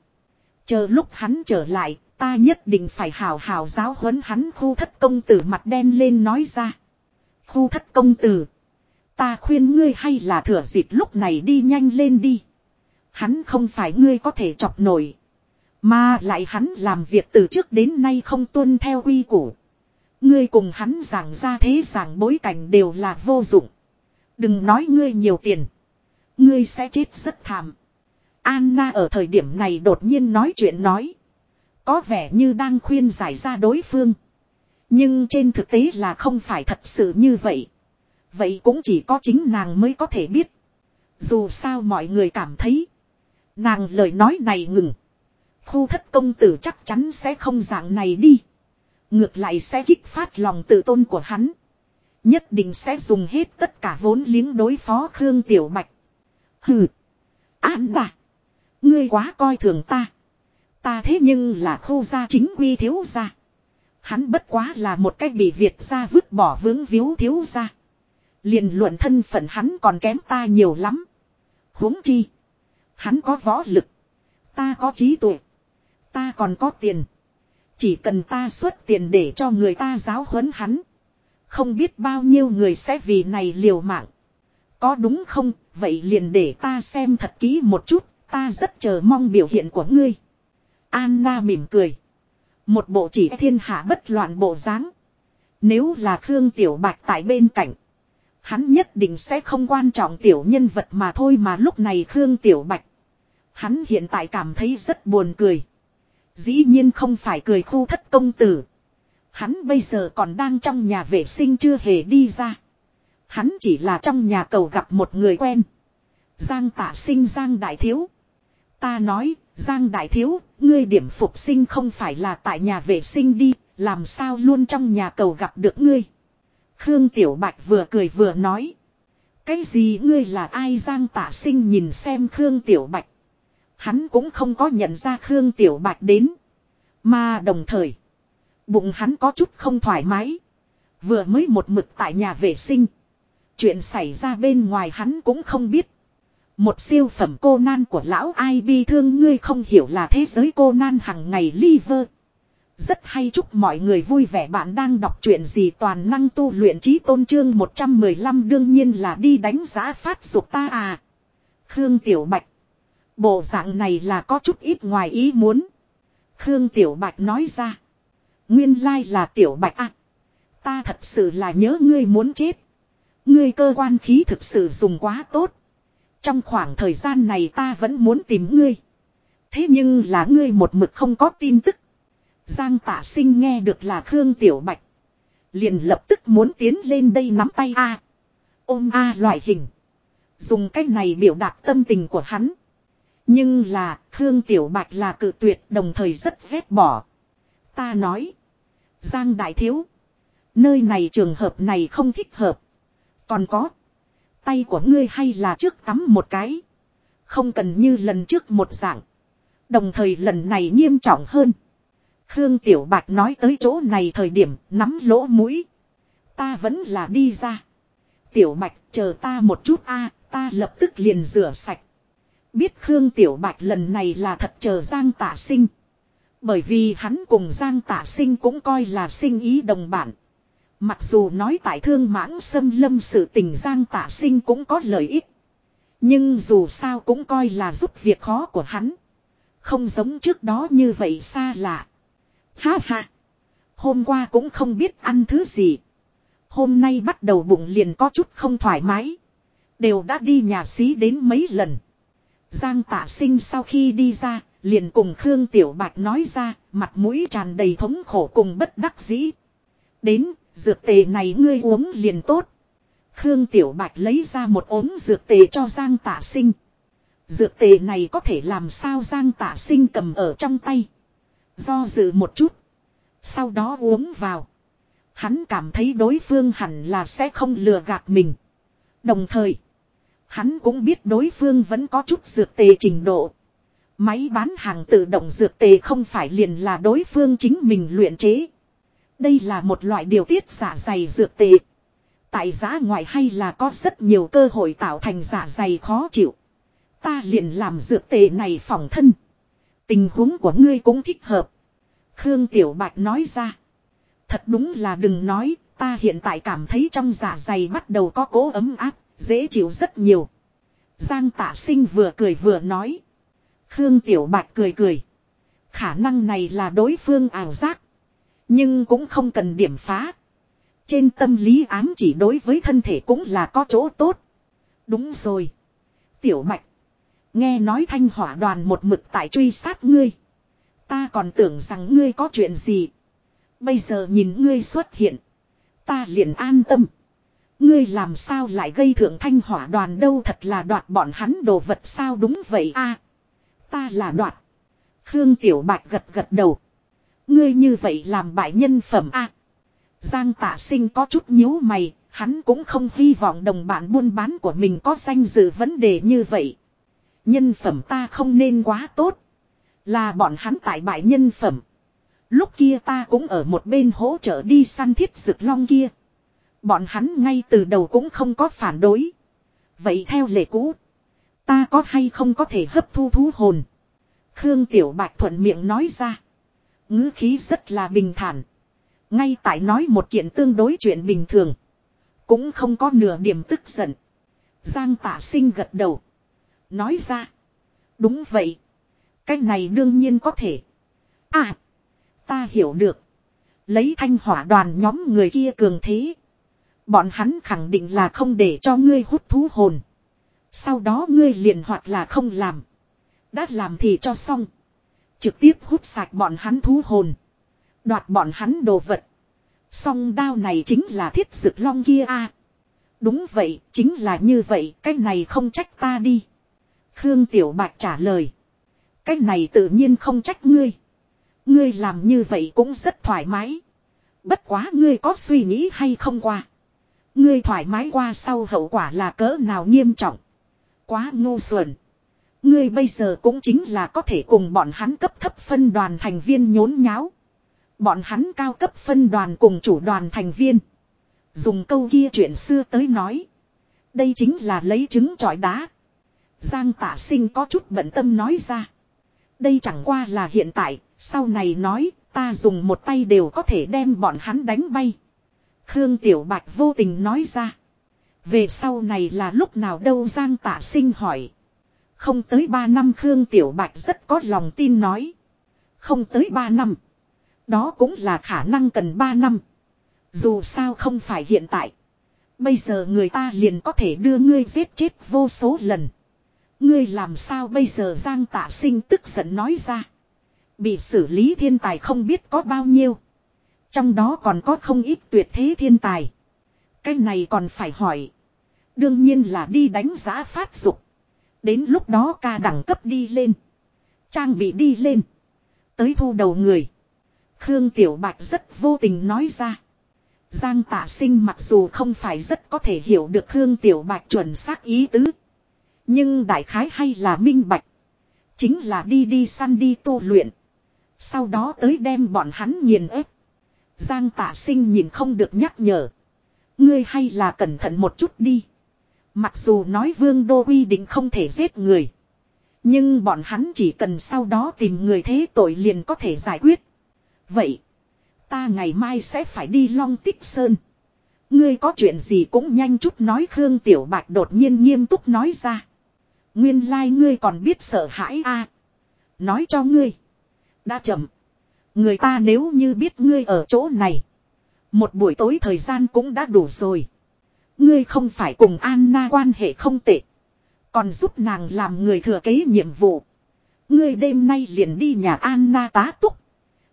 Chờ lúc hắn trở lại, ta nhất định phải hào hào giáo huấn hắn khu thất công tử mặt đen lên nói ra. Khu thất công tử. Ta khuyên ngươi hay là thừa dịp lúc này đi nhanh lên đi. Hắn không phải ngươi có thể chọc nổi. Mà lại hắn làm việc từ trước đến nay không tuân theo quy củ. Ngươi cùng hắn giảng ra thế giảng bối cảnh đều là vô dụng. Đừng nói ngươi nhiều tiền. Ngươi sẽ chết rất thảm. Anna ở thời điểm này đột nhiên nói chuyện nói. Có vẻ như đang khuyên giải ra đối phương. Nhưng trên thực tế là không phải thật sự như vậy. Vậy cũng chỉ có chính nàng mới có thể biết. Dù sao mọi người cảm thấy. Nàng lời nói này ngừng. Khu thất công tử chắc chắn sẽ không dạng này đi. Ngược lại sẽ kích phát lòng tự tôn của hắn. Nhất định sẽ dùng hết tất cả vốn liếng đối phó Khương Tiểu Bạch. Hừ. An. Ngươi quá coi thường ta. Ta thế nhưng là khu gia chính quy thiếu gia. Hắn bất quá là một cách bị Việt gia vứt bỏ vướng víu thiếu gia. liền luận thân phận hắn còn kém ta nhiều lắm. huống chi. Hắn có võ lực. Ta có trí tuệ. Ta còn có tiền. Chỉ cần ta xuất tiền để cho người ta giáo huấn hắn. Không biết bao nhiêu người sẽ vì này liều mạng. Có đúng không, vậy liền để ta xem thật kỹ một chút, ta rất chờ mong biểu hiện của ngươi. Anna mỉm cười. Một bộ chỉ thiên hạ bất loạn bộ dáng. Nếu là Khương Tiểu Bạch tại bên cạnh. Hắn nhất định sẽ không quan trọng tiểu nhân vật mà thôi mà lúc này Khương Tiểu Bạch. Hắn hiện tại cảm thấy rất buồn cười. Dĩ nhiên không phải cười khu thất công tử. Hắn bây giờ còn đang trong nhà vệ sinh chưa hề đi ra. Hắn chỉ là trong nhà cầu gặp một người quen. Giang Tả sinh Giang Đại Thiếu. Ta nói, Giang Đại Thiếu, ngươi điểm phục sinh không phải là tại nhà vệ sinh đi, làm sao luôn trong nhà cầu gặp được ngươi. Khương Tiểu Bạch vừa cười vừa nói. Cái gì ngươi là ai Giang tả sinh nhìn xem Khương Tiểu Bạch. Hắn cũng không có nhận ra Khương Tiểu Bạch đến. Mà đồng thời. Bụng hắn có chút không thoải mái. Vừa mới một mực tại nhà vệ sinh. Chuyện xảy ra bên ngoài hắn cũng không biết. Một siêu phẩm cô nan của lão ai bi thương ngươi không hiểu là thế giới cô nan hằng ngày liver. Rất hay chúc mọi người vui vẻ bạn đang đọc chuyện gì toàn năng tu luyện trí tôn trương 115 đương nhiên là đi đánh giá phát dục ta à. Khương Tiểu Bạch. Bộ dạng này là có chút ít ngoài ý muốn. Khương Tiểu Bạch nói ra. Nguyên lai là Tiểu Bạch à. Ta thật sự là nhớ ngươi muốn chết. Ngươi cơ quan khí thực sự dùng quá tốt. Trong khoảng thời gian này ta vẫn muốn tìm ngươi. Thế nhưng là ngươi một mực không có tin tức. Giang tạ sinh nghe được là Khương Tiểu Bạch. Liền lập tức muốn tiến lên đây nắm tay A. Ôm A loại hình. Dùng cách này biểu đạt tâm tình của hắn. Nhưng là, Khương Tiểu Bạch là cự tuyệt, đồng thời rất ghét bỏ. Ta nói. Giang Đại Thiếu. Nơi này trường hợp này không thích hợp. Còn có. Tay của ngươi hay là trước tắm một cái. Không cần như lần trước một dạng. Đồng thời lần này nghiêm trọng hơn. Khương Tiểu Bạch nói tới chỗ này thời điểm nắm lỗ mũi. Ta vẫn là đi ra. Tiểu Bạch chờ ta một chút a, ta lập tức liền rửa sạch. Biết Khương Tiểu Bạch lần này là thật chờ Giang Tạ Sinh. Bởi vì hắn cùng Giang Tạ Sinh cũng coi là sinh ý đồng bản. Mặc dù nói tại thương mãng xâm lâm sự tình Giang Tạ Sinh cũng có lợi ích. Nhưng dù sao cũng coi là giúp việc khó của hắn. Không giống trước đó như vậy xa lạ. Ha ha. Hôm qua cũng không biết ăn thứ gì. Hôm nay bắt đầu bụng liền có chút không thoải mái. Đều đã đi nhà xí đến mấy lần. Giang tạ sinh sau khi đi ra, liền cùng Khương Tiểu Bạch nói ra, mặt mũi tràn đầy thống khổ cùng bất đắc dĩ. Đến, dược tề này ngươi uống liền tốt. Khương Tiểu Bạch lấy ra một ống dược tề cho Giang tạ sinh. Dược tề này có thể làm sao Giang tạ sinh cầm ở trong tay. Do dự một chút. Sau đó uống vào. Hắn cảm thấy đối phương hẳn là sẽ không lừa gạt mình. Đồng thời. Hắn cũng biết đối phương vẫn có chút dược tề trình độ. Máy bán hàng tự động dược tề không phải liền là đối phương chính mình luyện chế. Đây là một loại điều tiết giả dày dược tệ. Tại giá ngoài hay là có rất nhiều cơ hội tạo thành giả dày khó chịu. Ta liền làm dược tệ này phòng thân. Tình huống của ngươi cũng thích hợp. Khương Tiểu Bạch nói ra. Thật đúng là đừng nói, ta hiện tại cảm thấy trong dạ dày bắt đầu có cố ấm áp, dễ chịu rất nhiều. Giang tạ sinh vừa cười vừa nói. Khương Tiểu Bạch cười cười. Khả năng này là đối phương ảo giác. Nhưng cũng không cần điểm phá. Trên tâm lý ám chỉ đối với thân thể cũng là có chỗ tốt. Đúng rồi. Tiểu Bạch. Nghe nói thanh hỏa đoàn một mực tại truy sát ngươi. Ta còn tưởng rằng ngươi có chuyện gì. Bây giờ nhìn ngươi xuất hiện. Ta liền an tâm. Ngươi làm sao lại gây thượng thanh hỏa đoàn đâu thật là đoạt bọn hắn đồ vật sao đúng vậy a Ta là đoạt. Khương Tiểu Bạch gật gật đầu. Ngươi như vậy làm bại nhân phẩm a Giang tạ sinh có chút nhíu mày, hắn cũng không hy vọng đồng bạn buôn bán của mình có danh dự vấn đề như vậy. Nhân phẩm ta không nên quá tốt. Là bọn hắn tại bại nhân phẩm. Lúc kia ta cũng ở một bên hỗ trợ đi săn thiết rực long kia. Bọn hắn ngay từ đầu cũng không có phản đối. Vậy theo lệ cũ. Ta có hay không có thể hấp thu thú hồn. Khương Tiểu Bạch thuận miệng nói ra ngữ khí rất là bình thản. Ngay tại nói một kiện tương đối chuyện bình thường. Cũng không có nửa điểm tức giận. Giang tạ sinh gật đầu. Nói ra. Đúng vậy. Cái này đương nhiên có thể. À. Ta hiểu được. Lấy thanh hỏa đoàn nhóm người kia cường thế. Bọn hắn khẳng định là không để cho ngươi hút thú hồn. Sau đó ngươi liền hoặc là không làm. Đã làm thì cho xong. Trực tiếp hút sạch bọn hắn thú hồn. Đoạt bọn hắn đồ vật. Song đao này chính là thiết dực long kia a Đúng vậy, chính là như vậy, cái này không trách ta đi. Khương Tiểu Bạch trả lời. Cái này tự nhiên không trách ngươi. Ngươi làm như vậy cũng rất thoải mái. Bất quá ngươi có suy nghĩ hay không qua. Ngươi thoải mái qua sau hậu quả là cỡ nào nghiêm trọng. Quá ngu xuẩn. Ngươi bây giờ cũng chính là có thể cùng bọn hắn cấp thấp phân đoàn thành viên nhốn nháo. Bọn hắn cao cấp phân đoàn cùng chủ đoàn thành viên. Dùng câu kia chuyện xưa tới nói. Đây chính là lấy trứng trọi đá. Giang Tả sinh có chút bận tâm nói ra. Đây chẳng qua là hiện tại, sau này nói, ta dùng một tay đều có thể đem bọn hắn đánh bay. Khương Tiểu Bạch vô tình nói ra. Về sau này là lúc nào đâu Giang Tả sinh hỏi. Không tới ba năm Khương Tiểu Bạch rất có lòng tin nói. Không tới ba năm. Đó cũng là khả năng cần ba năm. Dù sao không phải hiện tại. Bây giờ người ta liền có thể đưa ngươi giết chết vô số lần. Ngươi làm sao bây giờ Giang tạ sinh tức giận nói ra. Bị xử lý thiên tài không biết có bao nhiêu. Trong đó còn có không ít tuyệt thế thiên tài. Cái này còn phải hỏi. Đương nhiên là đi đánh giá phát dục. Đến lúc đó ca đẳng cấp đi lên. Trang bị đi lên. Tới thu đầu người. Khương Tiểu Bạch rất vô tình nói ra. Giang tạ sinh mặc dù không phải rất có thể hiểu được Khương Tiểu Bạch chuẩn xác ý tứ. Nhưng đại khái hay là minh bạch. Chính là đi đi săn đi tu luyện. Sau đó tới đem bọn hắn nghiền ép. Giang tạ sinh nhìn không được nhắc nhở. Ngươi hay là cẩn thận một chút đi. Mặc dù nói vương đô quy định không thể giết người. Nhưng bọn hắn chỉ cần sau đó tìm người thế tội liền có thể giải quyết. Vậy. Ta ngày mai sẽ phải đi Long Tích Sơn. Ngươi có chuyện gì cũng nhanh chút nói Khương Tiểu Bạch đột nhiên nghiêm túc nói ra. Nguyên lai like ngươi còn biết sợ hãi a Nói cho ngươi. Đã chậm. Người ta nếu như biết ngươi ở chỗ này. Một buổi tối thời gian cũng đã đủ rồi. Ngươi không phải cùng Anna quan hệ không tệ. Còn giúp nàng làm người thừa kế nhiệm vụ. Ngươi đêm nay liền đi nhà Anna tá túc.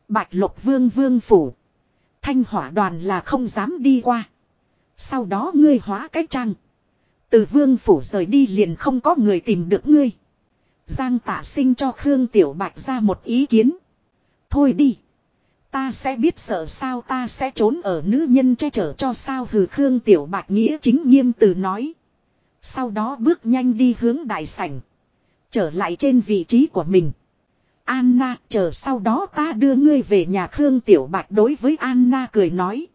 Bạch lục vương vương phủ. Thanh hỏa đoàn là không dám đi qua. Sau đó ngươi hóa cái trang. Từ vương phủ rời đi liền không có người tìm được ngươi. Giang tạ sinh cho Khương Tiểu Bạch ra một ý kiến. Thôi đi. Ta sẽ biết sợ sao ta sẽ trốn ở nữ nhân che chở cho sao hừ Khương Tiểu Bạch nghĩa chính nghiêm từ nói. Sau đó bước nhanh đi hướng đại sảnh. Trở lại trên vị trí của mình. Anna, chờ sau đó ta đưa ngươi về nhà Khương Tiểu Bạch đối với Anna cười nói.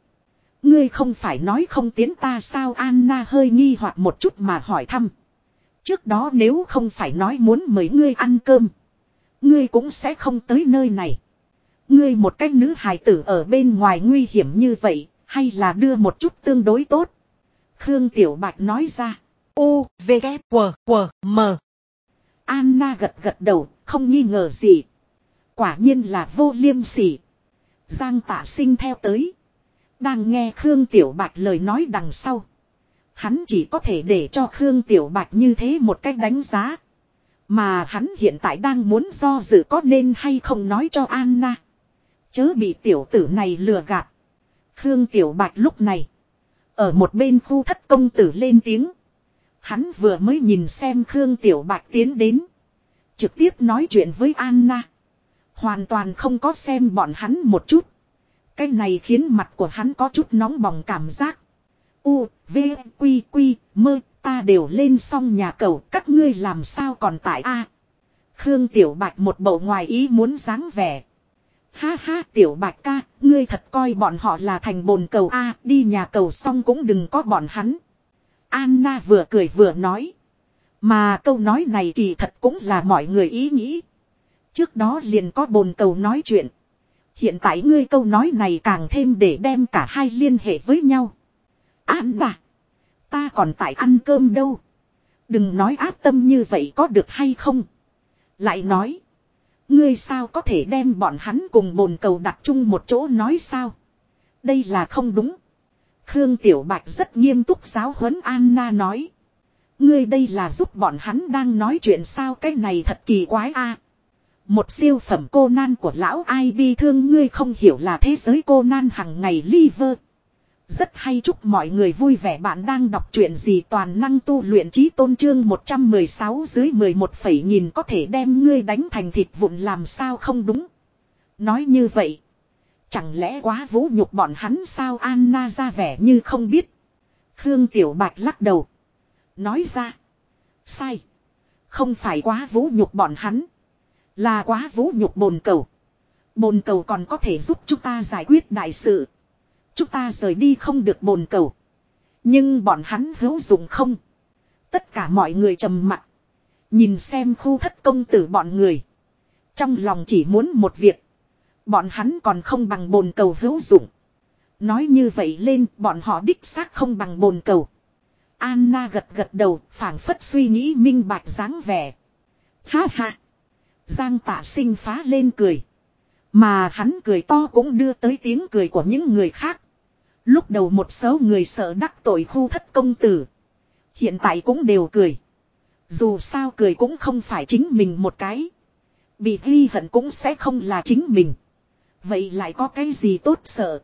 Ngươi không phải nói không tiến ta sao Anna hơi nghi hoặc một chút mà hỏi thăm. Trước đó nếu không phải nói muốn mời ngươi ăn cơm. Ngươi cũng sẽ không tới nơi này. Ngươi một cách nữ hài tử ở bên ngoài nguy hiểm như vậy. Hay là đưa một chút tương đối tốt. Khương Tiểu Bạch nói ra. U, V, K, W, W, M. Anna gật gật đầu, không nghi ngờ gì. Quả nhiên là vô liêm sỉ. Giang tạ sinh theo tới. Đang nghe Khương Tiểu Bạch lời nói đằng sau. Hắn chỉ có thể để cho Khương Tiểu Bạch như thế một cách đánh giá. Mà hắn hiện tại đang muốn do dự có nên hay không nói cho Anna. Chớ bị tiểu tử này lừa gạt. Khương Tiểu Bạch lúc này. Ở một bên khu thất công tử lên tiếng. Hắn vừa mới nhìn xem Khương Tiểu Bạch tiến đến. Trực tiếp nói chuyện với Anna. Hoàn toàn không có xem bọn hắn một chút. Cái này khiến mặt của hắn có chút nóng bỏng cảm giác. U, V, Quy, Quy, mơ, ta đều lên xong nhà cầu, các ngươi làm sao còn tại A. Khương Tiểu Bạch một bộ ngoài ý muốn dáng vẻ. Ha ha Tiểu Bạch ca, ngươi thật coi bọn họ là thành bồn cầu A, đi nhà cầu xong cũng đừng có bọn hắn. Anna vừa cười vừa nói. Mà câu nói này kỳ thật cũng là mọi người ý nghĩ. Trước đó liền có bồn cầu nói chuyện. Hiện tại ngươi câu nói này càng thêm để đem cả hai liên hệ với nhau. Anna. Ta còn tại ăn cơm đâu. Đừng nói áp tâm như vậy có được hay không. Lại nói. Ngươi sao có thể đem bọn hắn cùng bồn cầu đặt chung một chỗ nói sao. Đây là không đúng. Khương Tiểu Bạch rất nghiêm túc giáo huấn Anna nói. Ngươi đây là giúp bọn hắn đang nói chuyện sao cái này thật kỳ quái a. Một siêu phẩm cô nan của lão ai bi thương ngươi không hiểu là thế giới cô nan hằng ngày liver. Rất hay chúc mọi người vui vẻ bạn đang đọc truyện gì toàn năng tu luyện trí tôn trương 116 dưới 11 phẩy nhìn có thể đem ngươi đánh thành thịt vụn làm sao không đúng. Nói như vậy. Chẳng lẽ quá vũ nhục bọn hắn sao Anna ra vẻ như không biết. Khương Tiểu Bạch lắc đầu. Nói ra. Sai. Không phải quá vũ nhục bọn hắn. Là quá vũ nhục bồn cầu. Bồn cầu còn có thể giúp chúng ta giải quyết đại sự. Chúng ta rời đi không được bồn cầu. Nhưng bọn hắn hữu dụng không. Tất cả mọi người trầm mặt. Nhìn xem khu thất công tử bọn người. Trong lòng chỉ muốn một việc. Bọn hắn còn không bằng bồn cầu hữu dụng. Nói như vậy lên, bọn họ đích xác không bằng bồn cầu. Anna gật gật đầu, phảng phất suy nghĩ minh bạch dáng vẻ. Ha ha. Giang tạ sinh phá lên cười. Mà hắn cười to cũng đưa tới tiếng cười của những người khác. Lúc đầu một số người sợ đắc tội khu thất công tử. Hiện tại cũng đều cười. Dù sao cười cũng không phải chính mình một cái. Bị ghi hận cũng sẽ không là chính mình. Vậy lại có cái gì tốt sợ.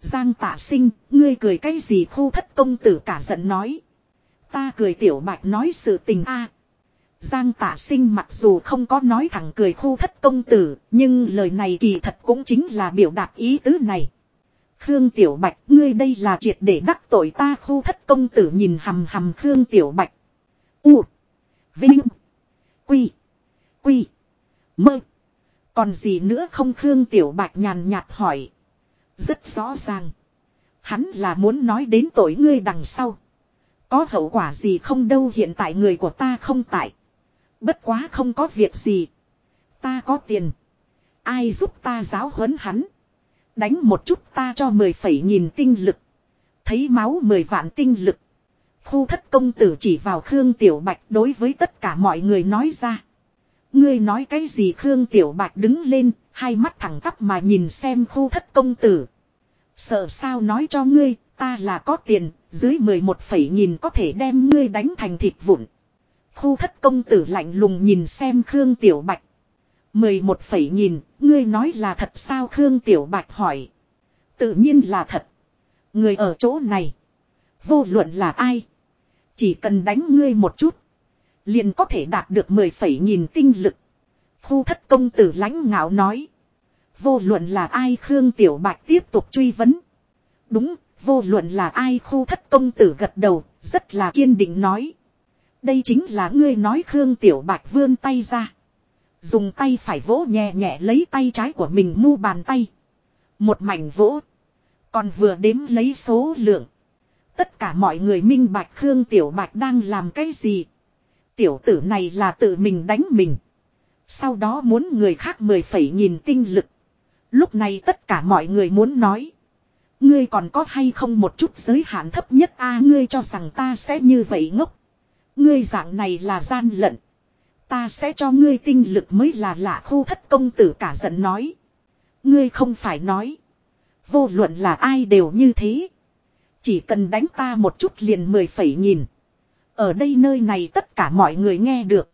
Giang tạ sinh, ngươi cười cái gì khu thất công tử cả giận nói. Ta cười tiểu bạch nói sự tình a. Giang tạ sinh mặc dù không có nói thẳng cười khu thất công tử, nhưng lời này kỳ thật cũng chính là biểu đạt ý tứ này. Khương Tiểu Bạch, ngươi đây là triệt để đắc tội ta khu thất công tử nhìn hầm hầm Khương Tiểu Bạch. U. Vinh. Quy. Quy. Mơ. Còn gì nữa không Khương Tiểu Bạch nhàn nhạt hỏi. Rất rõ ràng. Hắn là muốn nói đến tội ngươi đằng sau. Có hậu quả gì không đâu hiện tại người của ta không tại. Bất quá không có việc gì. Ta có tiền. Ai giúp ta giáo huấn hắn. Đánh một chút ta cho mười phẩy nghìn tinh lực. Thấy máu mười vạn tinh lực. Khu thất công tử chỉ vào Khương Tiểu Bạch đối với tất cả mọi người nói ra. Ngươi nói cái gì Khương Tiểu Bạch đứng lên, hai mắt thẳng tắp mà nhìn xem khu thất công tử. Sợ sao nói cho ngươi, ta là có tiền, dưới 11 phẩy nhìn có thể đem ngươi đánh thành thịt vụn. Khu thất công tử lạnh lùng nhìn xem Khương Tiểu Bạch. 11 phẩy nhìn, ngươi nói là thật sao Khương Tiểu Bạch hỏi. Tự nhiên là thật. Người ở chỗ này. Vô luận là ai. Chỉ cần đánh ngươi một chút. Liền có thể đạt được 10 phẩy nhìn tinh lực. Khu thất công tử lãnh ngạo nói. Vô luận là ai Khương Tiểu Bạch tiếp tục truy vấn. Đúng, vô luận là ai khu thất công tử gật đầu, rất là kiên định nói. Đây chính là ngươi nói Khương Tiểu Bạch vươn tay ra. Dùng tay phải vỗ nhẹ nhẹ lấy tay trái của mình mu bàn tay. Một mảnh vỗ. Còn vừa đếm lấy số lượng. Tất cả mọi người minh bạch Khương Tiểu Bạch đang làm cái gì. Tiểu tử này là tự mình đánh mình. Sau đó muốn người khác mười phẩy nhìn tinh lực. Lúc này tất cả mọi người muốn nói. Ngươi còn có hay không một chút giới hạn thấp nhất a, ngươi cho rằng ta sẽ như vậy ngốc. Ngươi dạng này là gian lận. Ta sẽ cho ngươi tinh lực mới là lạ khu thất công tử cả giận nói. Ngươi không phải nói. Vô luận là ai đều như thế. Chỉ cần đánh ta một chút liền mười phẩy nhìn. Ở đây nơi này tất cả mọi người nghe được.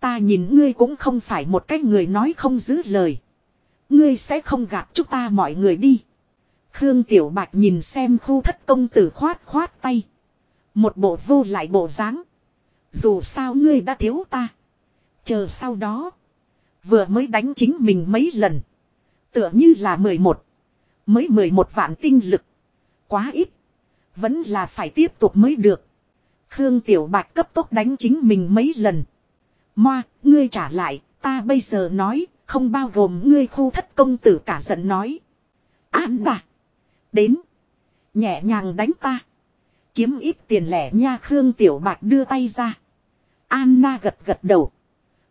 Ta nhìn ngươi cũng không phải một cái người nói không giữ lời. Ngươi sẽ không gạt chúng ta mọi người đi. Khương Tiểu Bạch nhìn xem khu thất công tử khoát khoát tay. Một bộ vô lại bộ dáng. Dù sao ngươi đã thiếu ta. Chờ sau đó. Vừa mới đánh chính mình mấy lần. Tựa như là 11. Mới 11 vạn tinh lực. Quá ít. Vẫn là phải tiếp tục mới được. Khương Tiểu Bạch cấp tốc đánh chính mình mấy lần. Moa, ngươi trả lại, ta bây giờ nói, không bao gồm ngươi khu thất công tử cả giận nói. An đà. Đến. Nhẹ nhàng đánh ta. Kiếm ít tiền lẻ nha Khương Tiểu Bạch đưa tay ra. Anna gật gật đầu.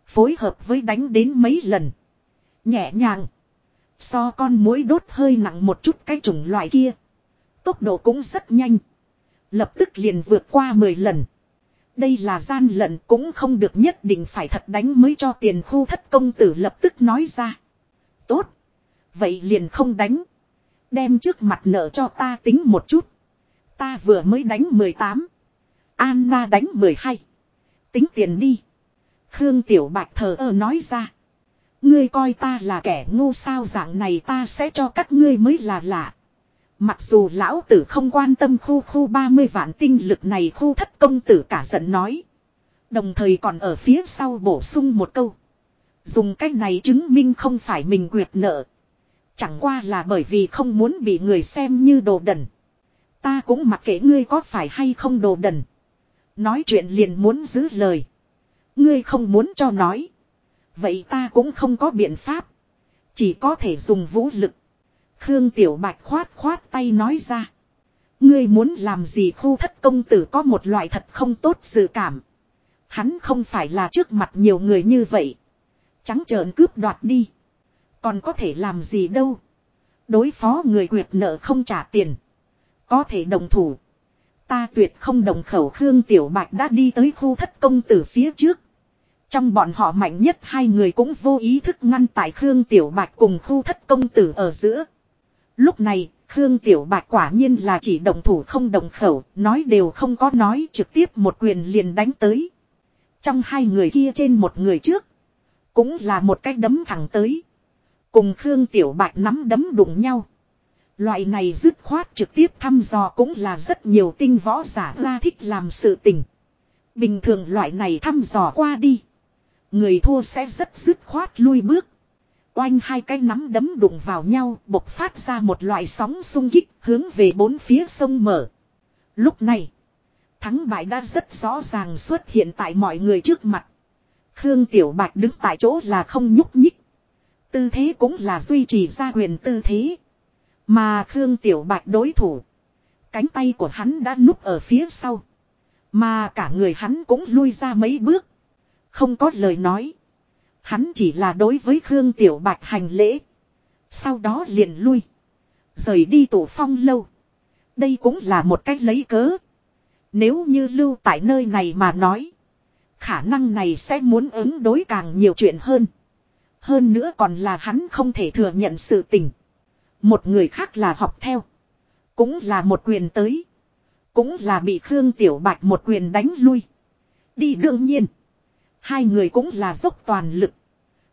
Phối hợp với đánh đến mấy lần. Nhẹ nhàng. So con mũi đốt hơi nặng một chút cái chủng loại kia. Tốc độ cũng rất nhanh. Lập tức liền vượt qua 10 lần. Đây là gian lận cũng không được nhất định phải thật đánh mới cho tiền khu thất công tử lập tức nói ra. Tốt. Vậy liền không đánh. Đem trước mặt nợ cho ta tính một chút. Ta vừa mới đánh 18. Anna đánh 12. Tính tiền đi. Khương Tiểu Bạch thờ ơ nói ra. Ngươi coi ta là kẻ ngu sao dạng này ta sẽ cho các ngươi mới là lạ. Mặc dù lão tử không quan tâm khu khu 30 vạn tinh lực này khu thất công tử cả giận nói. Đồng thời còn ở phía sau bổ sung một câu. Dùng cách này chứng minh không phải mình quyệt nợ. Chẳng qua là bởi vì không muốn bị người xem như đồ đần. Ta cũng mặc kệ ngươi có phải hay không đồ đần. Nói chuyện liền muốn giữ lời. Ngươi không muốn cho nói. Vậy ta cũng không có biện pháp. Chỉ có thể dùng vũ lực. Khương Tiểu Bạch khoát khoát tay nói ra. Ngươi muốn làm gì khu thất công tử có một loại thật không tốt dự cảm. Hắn không phải là trước mặt nhiều người như vậy. Trắng trợn cướp đoạt đi. Còn có thể làm gì đâu. Đối phó người quyệt nợ không trả tiền. Có thể đồng thủ. Ta tuyệt không đồng khẩu Khương Tiểu Bạch đã đi tới khu thất công tử phía trước. Trong bọn họ mạnh nhất hai người cũng vô ý thức ngăn tại Khương Tiểu Bạch cùng khu thất công tử ở giữa. Lúc này, Khương Tiểu Bạch quả nhiên là chỉ động thủ không đồng khẩu, nói đều không có nói trực tiếp một quyền liền đánh tới. Trong hai người kia trên một người trước, cũng là một cái đấm thẳng tới. Cùng Khương Tiểu Bạch nắm đấm đụng nhau. Loại này dứt khoát trực tiếp thăm dò cũng là rất nhiều tinh võ giả ra thích làm sự tình. Bình thường loại này thăm dò qua đi. Người thua sẽ rất dứt khoát lui bước. Oanh hai cái nắm đấm đụng vào nhau bộc phát ra một loại sóng sung kích hướng về bốn phía sông mở. Lúc này, thắng bại đã rất rõ ràng xuất hiện tại mọi người trước mặt. Khương Tiểu Bạch đứng tại chỗ là không nhúc nhích. Tư thế cũng là duy trì ra quyền tư thế. Mà Khương Tiểu Bạch đối thủ. Cánh tay của hắn đã núp ở phía sau. Mà cả người hắn cũng lui ra mấy bước. Không có lời nói. Hắn chỉ là đối với Khương Tiểu Bạch hành lễ. Sau đó liền lui. Rời đi tổ phong lâu. Đây cũng là một cách lấy cớ. Nếu như lưu tại nơi này mà nói. Khả năng này sẽ muốn ứng đối càng nhiều chuyện hơn. Hơn nữa còn là hắn không thể thừa nhận sự tình. Một người khác là học theo. Cũng là một quyền tới. Cũng là bị Khương Tiểu Bạch một quyền đánh lui. Đi đương nhiên. Hai người cũng là dốc toàn lực.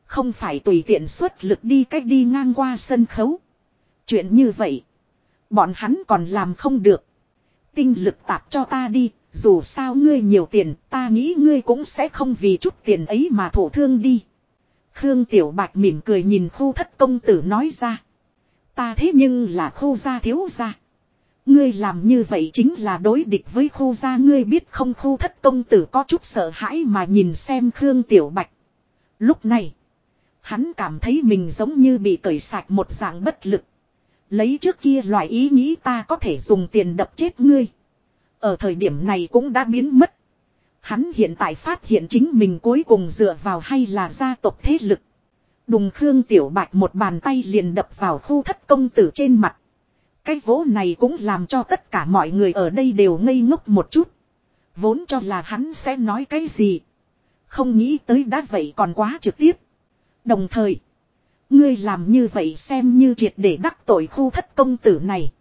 Không phải tùy tiện xuất lực đi cách đi ngang qua sân khấu. Chuyện như vậy. Bọn hắn còn làm không được. Tinh lực tạp cho ta đi. Dù sao ngươi nhiều tiền, ta nghĩ ngươi cũng sẽ không vì chút tiền ấy mà thổ thương đi. Khương Tiểu Bạch mỉm cười nhìn khu thất công tử nói ra. Ta thế nhưng là khu gia thiếu gia. Ngươi làm như vậy chính là đối địch với khu gia ngươi biết không khu thất công tử có chút sợ hãi mà nhìn xem Khương Tiểu Bạch. Lúc này, hắn cảm thấy mình giống như bị cởi sạch một dạng bất lực. Lấy trước kia loại ý nghĩ ta có thể dùng tiền đập chết ngươi. Ở thời điểm này cũng đã biến mất. Hắn hiện tại phát hiện chính mình cuối cùng dựa vào hay là gia tộc thế lực. Đùng Khương Tiểu Bạch một bàn tay liền đập vào khu thất công tử trên mặt. Cái vỗ này cũng làm cho tất cả mọi người ở đây đều ngây ngốc một chút. Vốn cho là hắn sẽ nói cái gì. Không nghĩ tới đã vậy còn quá trực tiếp. Đồng thời. Ngươi làm như vậy xem như triệt để đắc tội khu thất công tử này.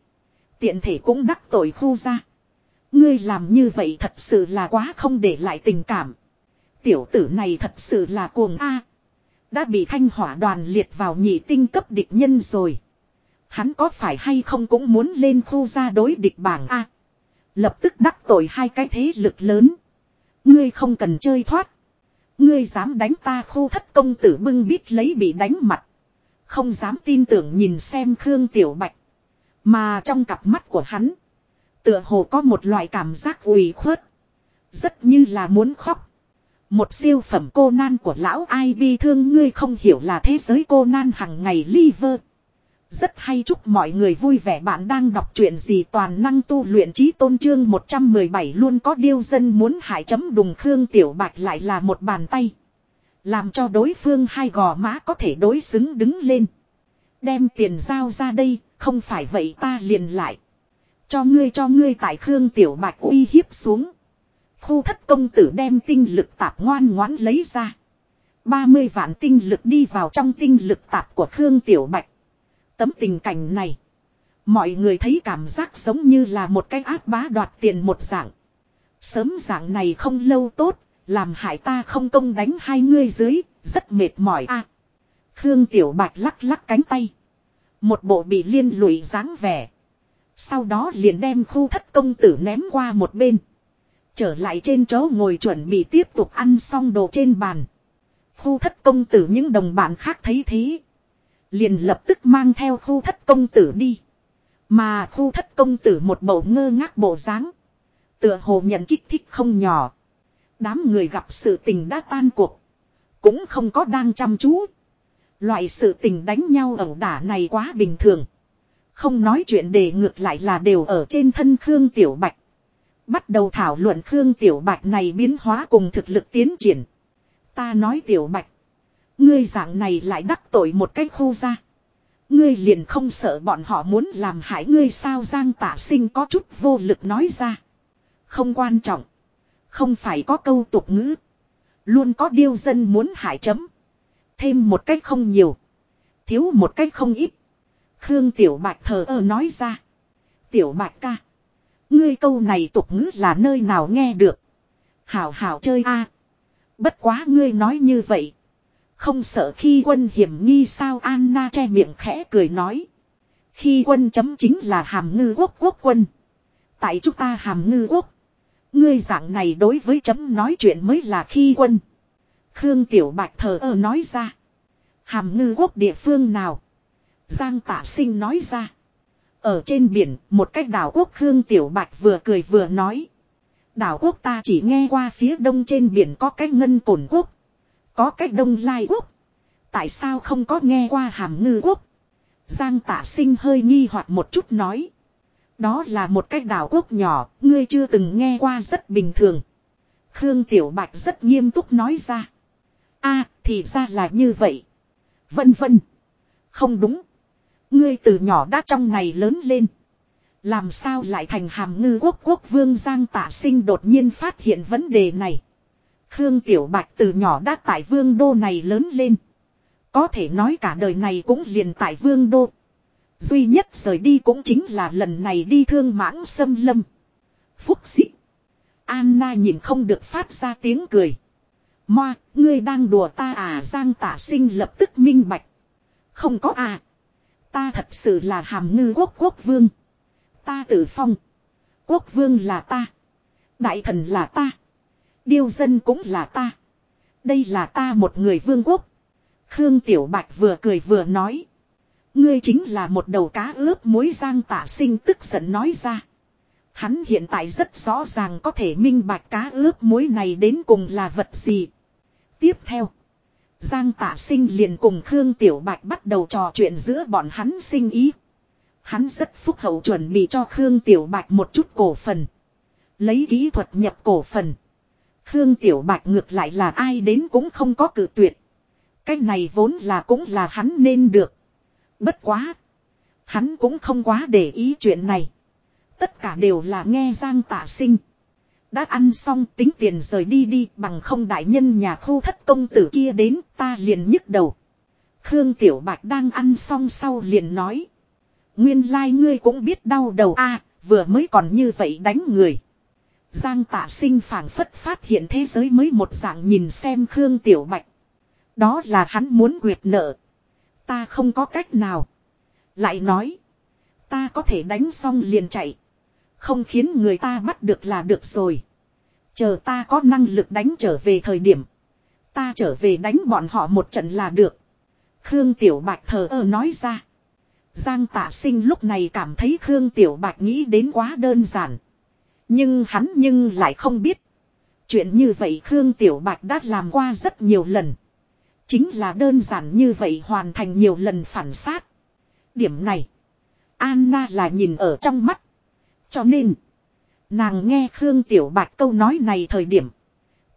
Tiện thể cũng đắc tội khu ra. Ngươi làm như vậy thật sự là quá không để lại tình cảm. Tiểu tử này thật sự là cuồng A. Đã bị thanh hỏa đoàn liệt vào nhị tinh cấp địch nhân rồi. Hắn có phải hay không cũng muốn lên khu ra đối địch bảng A. Lập tức đắc tội hai cái thế lực lớn. Ngươi không cần chơi thoát. Ngươi dám đánh ta khu thất công tử bưng bít lấy bị đánh mặt. Không dám tin tưởng nhìn xem Khương Tiểu Bạch. Mà trong cặp mắt của hắn. Tựa hồ có một loại cảm giác ủy khuất. Rất như là muốn khóc. Một siêu phẩm cô nan của lão ai bi thương ngươi không hiểu là thế giới cô nan hằng ngày liver. Rất hay chúc mọi người vui vẻ bạn đang đọc truyện gì toàn năng tu luyện trí tôn trương 117 luôn có điêu dân muốn hại chấm đùng Khương Tiểu Bạch lại là một bàn tay. Làm cho đối phương hai gò má có thể đối xứng đứng lên. Đem tiền giao ra đây, không phải vậy ta liền lại. Cho ngươi cho ngươi tại Khương Tiểu Bạch uy hiếp xuống. Khu thất công tử đem tinh lực tạp ngoan ngoãn lấy ra. 30 vạn tinh lực đi vào trong tinh lực tạp của Khương Tiểu Bạch. Tấm tình cảnh này. Mọi người thấy cảm giác giống như là một cái ác bá đoạt tiền một dạng. Sớm dạng này không lâu tốt, làm hại ta không công đánh hai ngươi dưới, rất mệt mỏi a. Khương Tiểu Bạch lắc lắc cánh tay. Một bộ bị liên lụy dáng vẻ. Sau đó liền đem khu thất công tử ném qua một bên. Trở lại trên chỗ ngồi chuẩn bị tiếp tục ăn xong đồ trên bàn. Khu thất công tử những đồng bạn khác thấy thế. Liền lập tức mang theo khu thất công tử đi. Mà khu thất công tử một bộ ngơ ngác bộ dáng Tựa hồ nhận kích thích không nhỏ. Đám người gặp sự tình đã tan cuộc. Cũng không có đang chăm chú. Loại sự tình đánh nhau ẩu đả này quá bình thường. Không nói chuyện để ngược lại là đều ở trên thân Khương Tiểu Bạch. Bắt đầu thảo luận Khương Tiểu Bạch này biến hóa cùng thực lực tiến triển. Ta nói Tiểu Bạch. Ngươi dạng này lại đắc tội một cách khô ra. Ngươi liền không sợ bọn họ muốn làm hại ngươi sao Giang tả sinh có chút vô lực nói ra. Không quan trọng. Không phải có câu tục ngữ. Luôn có điêu dân muốn hại chấm. Thêm một cách không nhiều. Thiếu một cách không ít. Khương Tiểu Bạch thờ ơ nói ra. Tiểu Bạch ca. Ngươi câu này tục ngữ là nơi nào nghe được. Hảo hảo chơi a. Bất quá ngươi nói như vậy. Không sợ khi quân hiểm nghi sao Anna che miệng khẽ cười nói. Khi quân chấm chính là hàm ngư quốc quốc quân. Tại chúng ta hàm ngư quốc. Ngươi dạng này đối với chấm nói chuyện mới là khi quân. Khương Tiểu Bạch thờ ơ nói ra. Hàm ngư quốc địa phương nào? Giang tả sinh nói ra. Ở trên biển, một cách đảo quốc Khương Tiểu Bạch vừa cười vừa nói. Đảo quốc ta chỉ nghe qua phía đông trên biển có cách ngân cổn quốc. Có cách đông lai quốc. Tại sao không có nghe qua hàm ngư quốc? Giang tả sinh hơi nghi hoặc một chút nói. Đó là một cách đảo quốc nhỏ, ngươi chưa từng nghe qua rất bình thường. Khương Tiểu Bạch rất nghiêm túc nói ra. a thì ra là như vậy. Vân vân. Không đúng. Ngươi từ nhỏ đã trong này lớn lên. Làm sao lại thành hàm ngư quốc quốc vương Giang tả sinh đột nhiên phát hiện vấn đề này. Khương Tiểu Bạch từ nhỏ đã tại vương đô này lớn lên. Có thể nói cả đời này cũng liền tại vương đô. Duy nhất rời đi cũng chính là lần này đi thương mãng xâm lâm. Phúc sĩ. Anna nhìn không được phát ra tiếng cười. Moa, ngươi đang đùa ta à Giang tả sinh lập tức minh bạch. Không có à. Ta thật sự là hàm ngư quốc quốc vương. Ta tự phong. Quốc vương là ta. Đại thần là ta. Điêu dân cũng là ta. Đây là ta một người vương quốc. Khương Tiểu Bạch vừa cười vừa nói. Ngươi chính là một đầu cá ướp muối giang tả sinh tức giận nói ra. Hắn hiện tại rất rõ ràng có thể minh bạch cá ướp muối này đến cùng là vật gì. Tiếp theo. Giang tả sinh liền cùng Khương Tiểu Bạch bắt đầu trò chuyện giữa bọn hắn sinh ý. Hắn rất phúc hậu chuẩn bị cho Khương Tiểu Bạch một chút cổ phần. Lấy kỹ thuật nhập cổ phần. Khương Tiểu Bạch ngược lại là ai đến cũng không có cử tuyệt. Cái này vốn là cũng là hắn nên được. Bất quá. Hắn cũng không quá để ý chuyện này. Tất cả đều là nghe Giang tạ sinh. Đã ăn xong tính tiền rời đi đi, bằng không đại nhân nhà khu thất công tử kia đến ta liền nhức đầu. Khương Tiểu Bạch đang ăn xong sau liền nói. Nguyên lai like ngươi cũng biết đau đầu a, vừa mới còn như vậy đánh người. Giang tạ sinh phảng phất phát hiện thế giới mới một dạng nhìn xem Khương Tiểu Bạch. Đó là hắn muốn quyệt nợ. Ta không có cách nào. Lại nói. Ta có thể đánh xong liền chạy. Không khiến người ta bắt được là được rồi. Chờ ta có năng lực đánh trở về thời điểm. Ta trở về đánh bọn họ một trận là được. Khương Tiểu Bạch thờ ơ nói ra. Giang tạ sinh lúc này cảm thấy Khương Tiểu Bạch nghĩ đến quá đơn giản. Nhưng hắn nhưng lại không biết. Chuyện như vậy Khương Tiểu Bạch đã làm qua rất nhiều lần. Chính là đơn giản như vậy hoàn thành nhiều lần phản sát. Điểm này. Anna là nhìn ở trong mắt. Cho nên. Nàng nghe Khương Tiểu Bạch câu nói này thời điểm.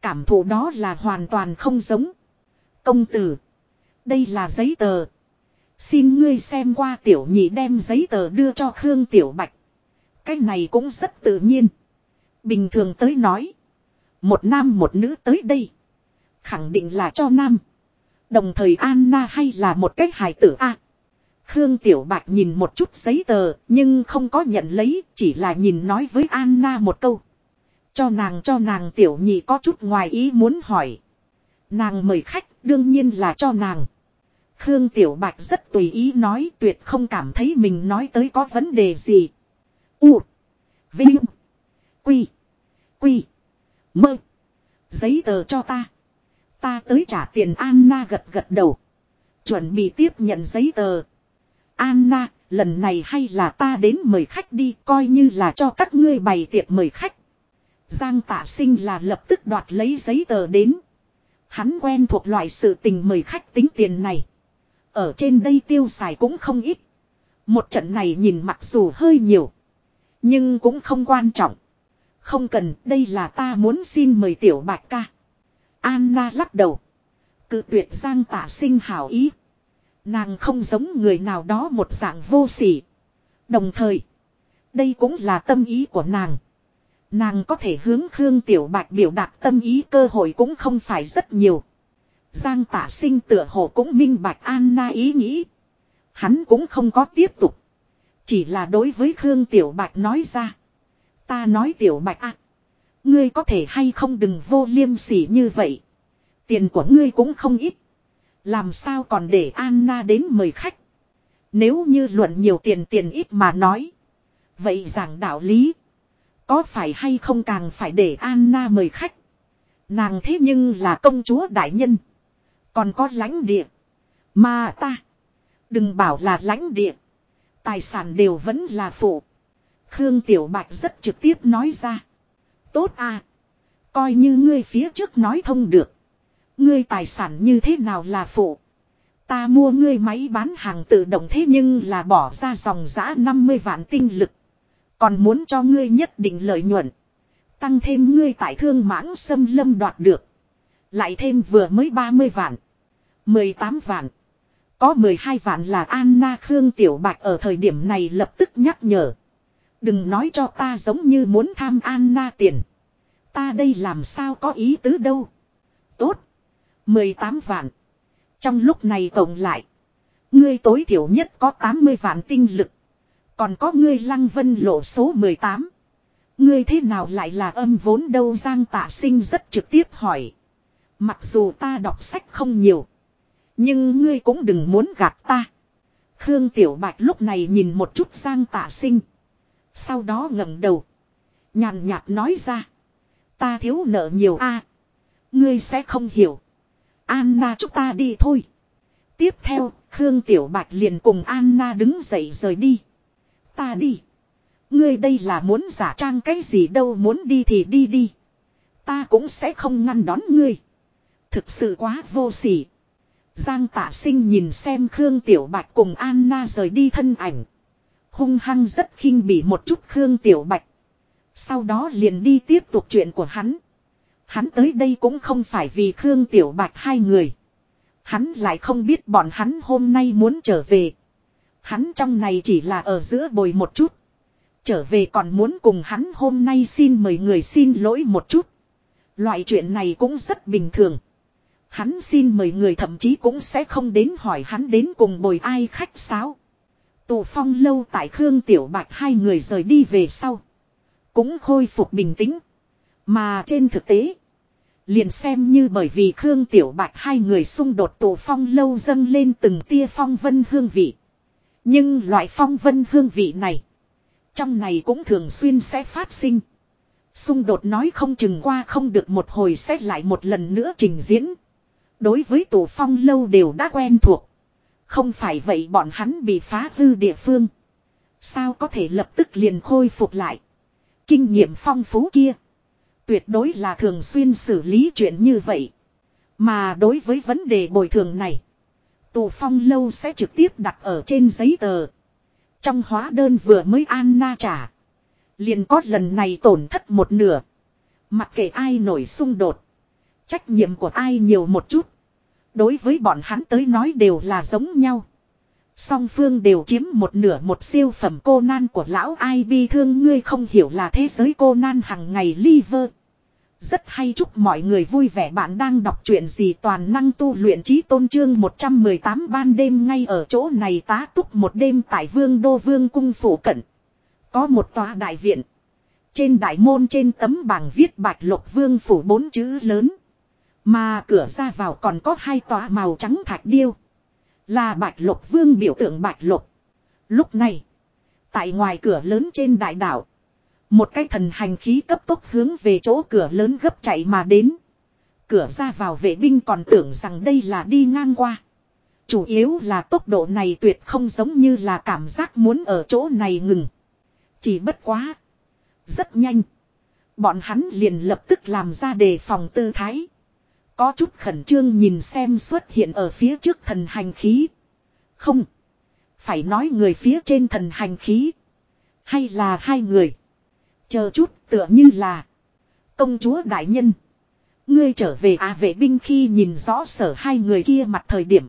Cảm thụ đó là hoàn toàn không giống. Công tử. Đây là giấy tờ. Xin ngươi xem qua tiểu nhị đem giấy tờ đưa cho Khương Tiểu Bạch. Cái này cũng rất tự nhiên. Bình thường tới nói. Một nam một nữ tới đây. Khẳng định là cho nam. Đồng thời Anna hay là một cách hài tử A. Khương Tiểu Bạch nhìn một chút giấy tờ, nhưng không có nhận lấy, chỉ là nhìn nói với Anna một câu. Cho nàng cho nàng tiểu nhị có chút ngoài ý muốn hỏi. Nàng mời khách, đương nhiên là cho nàng. Khương Tiểu Bạch rất tùy ý nói, tuyệt không cảm thấy mình nói tới có vấn đề gì. U. Vinh. Quy. Quy. Mơ. Giấy tờ cho ta. Ta tới trả tiền Anna gật gật đầu. Chuẩn bị tiếp nhận giấy tờ. Anna, lần này hay là ta đến mời khách đi coi như là cho các ngươi bày tiệc mời khách. Giang tạ sinh là lập tức đoạt lấy giấy tờ đến. Hắn quen thuộc loại sự tình mời khách tính tiền này. Ở trên đây tiêu xài cũng không ít. Một trận này nhìn mặc dù hơi nhiều. Nhưng cũng không quan trọng. Không cần, đây là ta muốn xin mời tiểu bạch ca. Anna lắc đầu. Cự tuyệt giang tả sinh hảo ý. Nàng không giống người nào đó một dạng vô sỉ. Đồng thời, đây cũng là tâm ý của nàng. Nàng có thể hướng Khương Tiểu Bạch biểu đạt tâm ý cơ hội cũng không phải rất nhiều. Giang tả sinh tựa hồ cũng minh bạch Anna ý nghĩ. Hắn cũng không có tiếp tục. Chỉ là đối với Khương Tiểu Bạch nói ra. Ta nói Tiểu Bạch à. Ngươi có thể hay không đừng vô liêm sỉ như vậy. Tiền của ngươi cũng không ít. Làm sao còn để Anna đến mời khách. Nếu như luận nhiều tiền tiền ít mà nói. Vậy giảng đạo lý. Có phải hay không càng phải để Anna mời khách. Nàng thế nhưng là công chúa đại nhân. Còn có lãnh địa. Mà ta. Đừng bảo là lãnh địa. Tài sản đều vẫn là phụ. Khương Tiểu Bạch rất trực tiếp nói ra. Tốt à. Coi như ngươi phía trước nói thông được. Ngươi tài sản như thế nào là phụ. Ta mua ngươi máy bán hàng tự động thế nhưng là bỏ ra dòng giã 50 vạn tinh lực. Còn muốn cho ngươi nhất định lợi nhuận. Tăng thêm ngươi tại thương mãng xâm lâm đoạt được. Lại thêm vừa mới 30 vạn. 18 vạn. Có 12 vạn là Anna Khương Tiểu Bạch ở thời điểm này lập tức nhắc nhở. Đừng nói cho ta giống như muốn tham Anna tiền. Ta đây làm sao có ý tứ đâu. Tốt. 18 vạn. Trong lúc này tổng lại. Ngươi tối thiểu nhất có 80 vạn tinh lực. Còn có ngươi lăng vân lộ số 18. Ngươi thế nào lại là âm vốn đâu Giang tạ sinh rất trực tiếp hỏi. Mặc dù ta đọc sách không nhiều. Nhưng ngươi cũng đừng muốn gạt ta. Khương Tiểu Bạch lúc này nhìn một chút Giang tạ sinh. Sau đó ngẩng đầu. Nhàn nhạt nói ra. Ta thiếu nợ nhiều a Ngươi sẽ không hiểu. Anna chúng ta đi thôi. Tiếp theo, Khương Tiểu Bạch liền cùng Anna đứng dậy rời đi. Ta đi. Ngươi đây là muốn giả trang cái gì đâu muốn đi thì đi đi. Ta cũng sẽ không ngăn đón ngươi. Thực sự quá vô sỉ. Giang tạ sinh nhìn xem Khương Tiểu Bạch cùng Anna rời đi thân ảnh. Hung hăng rất khinh bỉ một chút Khương Tiểu Bạch. Sau đó liền đi tiếp tục chuyện của hắn. Hắn tới đây cũng không phải vì Khương Tiểu Bạch hai người. Hắn lại không biết bọn hắn hôm nay muốn trở về. Hắn trong này chỉ là ở giữa bồi một chút. Trở về còn muốn cùng hắn hôm nay xin mời người xin lỗi một chút. Loại chuyện này cũng rất bình thường. Hắn xin mời người thậm chí cũng sẽ không đến hỏi hắn đến cùng bồi ai khách sáo. Tù phong lâu tại Khương Tiểu Bạch hai người rời đi về sau. Cũng khôi phục bình tĩnh. Mà trên thực tế. Liền xem như bởi vì Khương Tiểu Bạch hai người xung đột tù phong lâu dâng lên từng tia phong vân hương vị. Nhưng loại phong vân hương vị này. Trong này cũng thường xuyên sẽ phát sinh. Xung đột nói không chừng qua không được một hồi xét lại một lần nữa trình diễn. Đối với Tù phong lâu đều đã quen thuộc. Không phải vậy bọn hắn bị phá hư địa phương. Sao có thể lập tức liền khôi phục lại. Kinh nghiệm phong phú kia. Tuyệt đối là thường xuyên xử lý chuyện như vậy. Mà đối với vấn đề bồi thường này. Tù phong lâu sẽ trực tiếp đặt ở trên giấy tờ. Trong hóa đơn vừa mới Anna trả. Liền có lần này tổn thất một nửa. Mặc kệ ai nổi xung đột. Trách nhiệm của ai nhiều một chút. Đối với bọn hắn tới nói đều là giống nhau. Song phương đều chiếm một nửa một siêu phẩm cô nan của lão ai bi thương ngươi không hiểu là thế giới cô nan hằng ngày liver. Rất hay chúc mọi người vui vẻ bạn đang đọc chuyện gì toàn năng tu luyện trí tôn trương 118 ban đêm ngay ở chỗ này tá túc một đêm tại vương đô vương cung phủ cận. Có một tòa đại viện. Trên đại môn trên tấm bảng viết bạch lục vương phủ bốn chữ lớn. Mà cửa ra vào còn có hai tòa màu trắng thạch điêu. Là bạch lục vương biểu tượng bạch lục. Lúc này. Tại ngoài cửa lớn trên đại đảo. Một cái thần hành khí cấp tốc hướng về chỗ cửa lớn gấp chạy mà đến. Cửa ra vào vệ binh còn tưởng rằng đây là đi ngang qua. Chủ yếu là tốc độ này tuyệt không giống như là cảm giác muốn ở chỗ này ngừng. Chỉ bất quá. Rất nhanh. Bọn hắn liền lập tức làm ra đề phòng tư thái. Có chút khẩn trương nhìn xem xuất hiện ở phía trước thần hành khí. Không. Phải nói người phía trên thần hành khí. Hay là hai người. Chờ chút tựa như là. Công chúa đại nhân. Ngươi trở về à vệ binh khi nhìn rõ sở hai người kia mặt thời điểm.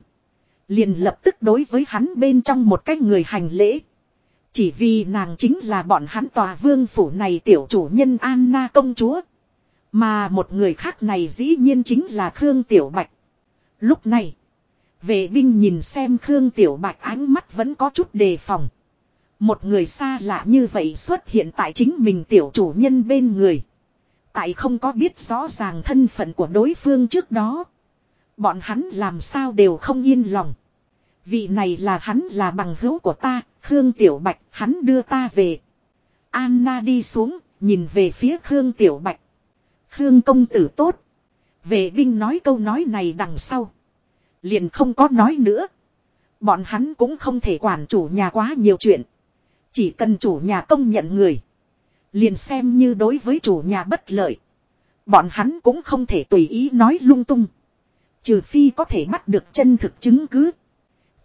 Liền lập tức đối với hắn bên trong một cái người hành lễ. Chỉ vì nàng chính là bọn hắn tòa vương phủ này tiểu chủ nhân Anna công chúa. Mà một người khác này dĩ nhiên chính là Khương Tiểu Bạch. Lúc này, vệ binh nhìn xem Khương Tiểu Bạch ánh mắt vẫn có chút đề phòng. Một người xa lạ như vậy xuất hiện tại chính mình tiểu chủ nhân bên người. Tại không có biết rõ ràng thân phận của đối phương trước đó. Bọn hắn làm sao đều không yên lòng. Vị này là hắn là bằng hữu của ta, Khương Tiểu Bạch, hắn đưa ta về. Anna đi xuống, nhìn về phía Khương Tiểu Bạch. Khương công tử tốt. Vệ binh nói câu nói này đằng sau. Liền không có nói nữa. Bọn hắn cũng không thể quản chủ nhà quá nhiều chuyện. Chỉ cần chủ nhà công nhận người. Liền xem như đối với chủ nhà bất lợi. Bọn hắn cũng không thể tùy ý nói lung tung. Trừ phi có thể bắt được chân thực chứng cứ.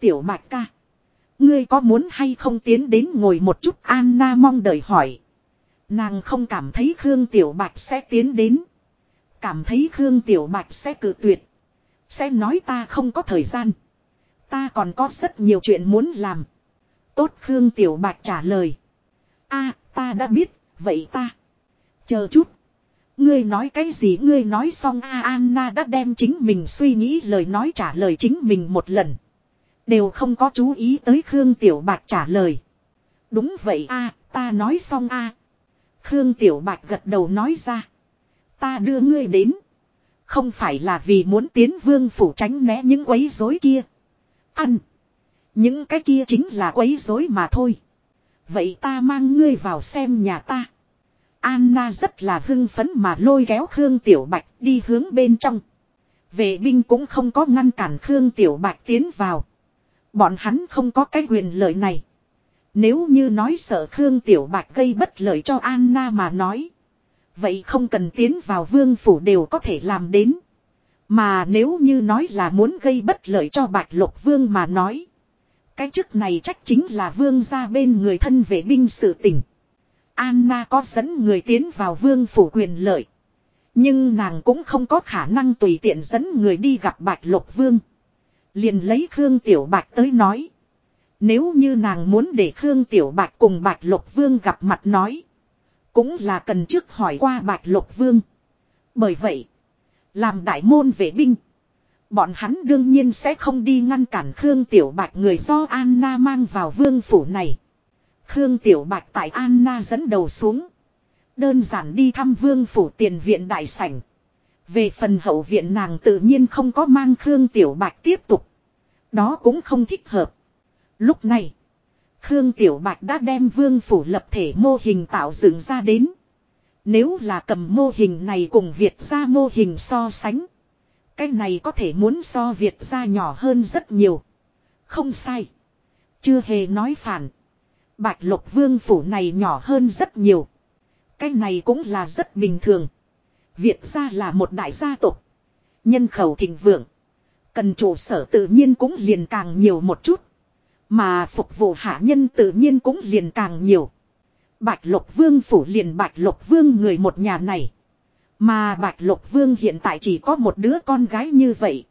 Tiểu Mạch ca. Ngươi có muốn hay không tiến đến ngồi một chút Anna mong đợi hỏi. Nàng không cảm thấy Khương Tiểu Bạch sẽ tiến đến. Cảm thấy Khương Tiểu Bạch sẽ cự tuyệt. Sẽ nói ta không có thời gian. Ta còn có rất nhiều chuyện muốn làm. Tốt Khương Tiểu Bạch trả lời. a ta đã biết, vậy ta. Chờ chút. Ngươi nói cái gì ngươi nói xong a Anna đã đem chính mình suy nghĩ lời nói trả lời chính mình một lần. Đều không có chú ý tới Khương Tiểu Bạch trả lời. Đúng vậy a ta nói xong a Khương Tiểu Bạch gật đầu nói ra. Ta đưa ngươi đến. Không phải là vì muốn tiến vương phủ tránh né những quấy rối kia. Ăn. Những cái kia chính là quấy rối mà thôi. Vậy ta mang ngươi vào xem nhà ta. Anna rất là hưng phấn mà lôi kéo Khương Tiểu Bạch đi hướng bên trong. Vệ binh cũng không có ngăn cản Khương Tiểu Bạch tiến vào. Bọn hắn không có cái quyền lợi này. Nếu như nói sợ Khương Tiểu Bạch gây bất lợi cho Anna mà nói. Vậy không cần tiến vào vương phủ đều có thể làm đến. Mà nếu như nói là muốn gây bất lợi cho Bạch Lục Vương mà nói. Cái chức này trách chính là vương ra bên người thân vệ binh sự tình. Anna có dẫn người tiến vào vương phủ quyền lợi. Nhưng nàng cũng không có khả năng tùy tiện dẫn người đi gặp Bạch Lục Vương. Liền lấy Khương Tiểu Bạch tới nói. Nếu như nàng muốn để Khương Tiểu Bạch cùng Bạch Lục Vương gặp mặt nói. Cũng là cần trước hỏi qua Bạch Lục Vương. Bởi vậy, làm đại môn vệ binh. Bọn hắn đương nhiên sẽ không đi ngăn cản Khương Tiểu Bạch người do Anna mang vào vương phủ này. Khương Tiểu Bạch tại Anna dẫn đầu xuống. Đơn giản đi thăm vương phủ tiền viện đại sảnh. Về phần hậu viện nàng tự nhiên không có mang Khương Tiểu Bạch tiếp tục. Đó cũng không thích hợp. Lúc này, Khương Tiểu Bạch đã đem vương phủ lập thể mô hình tạo dựng ra đến. Nếu là cầm mô hình này cùng Việt ra mô hình so sánh. Cái này có thể muốn so Việt ra nhỏ hơn rất nhiều. Không sai. Chưa hề nói phản. Bạch lục vương phủ này nhỏ hơn rất nhiều. Cái này cũng là rất bình thường. Việt ra là một đại gia tộc. Nhân khẩu thịnh vượng. Cần trụ sở tự nhiên cũng liền càng nhiều một chút. Mà phục vụ hạ nhân tự nhiên cũng liền càng nhiều. Bạch Lộc Vương phủ liền Bạch Lộc Vương người một nhà này. Mà Bạch Lộc Vương hiện tại chỉ có một đứa con gái như vậy.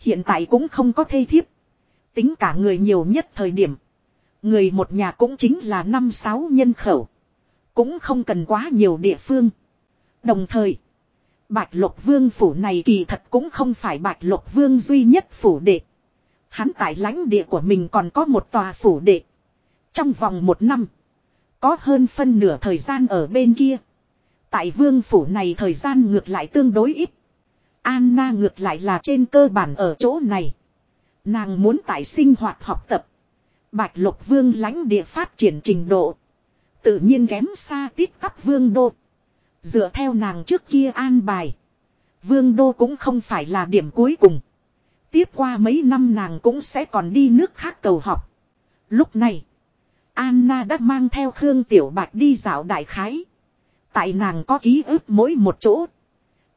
Hiện tại cũng không có thê thiếp. Tính cả người nhiều nhất thời điểm. Người một nhà cũng chính là năm sáu nhân khẩu. Cũng không cần quá nhiều địa phương. Đồng thời. Bạch Lộc Vương phủ này kỳ thật cũng không phải Bạch Lộc Vương duy nhất phủ đệ. Hắn tại lãnh địa của mình còn có một tòa phủ đệ. Trong vòng một năm. Có hơn phân nửa thời gian ở bên kia. Tại vương phủ này thời gian ngược lại tương đối ít. Anna ngược lại là trên cơ bản ở chỗ này. Nàng muốn tại sinh hoạt học tập. Bạch lục vương lãnh địa phát triển trình độ. Tự nhiên kém xa tít tắp vương đô. Dựa theo nàng trước kia an bài. Vương đô cũng không phải là điểm cuối cùng. Tiếp qua mấy năm nàng cũng sẽ còn đi nước khác cầu học. Lúc này. Anna đã mang theo Khương Tiểu Bạch đi dạo đại khái. Tại nàng có ký ức mỗi một chỗ.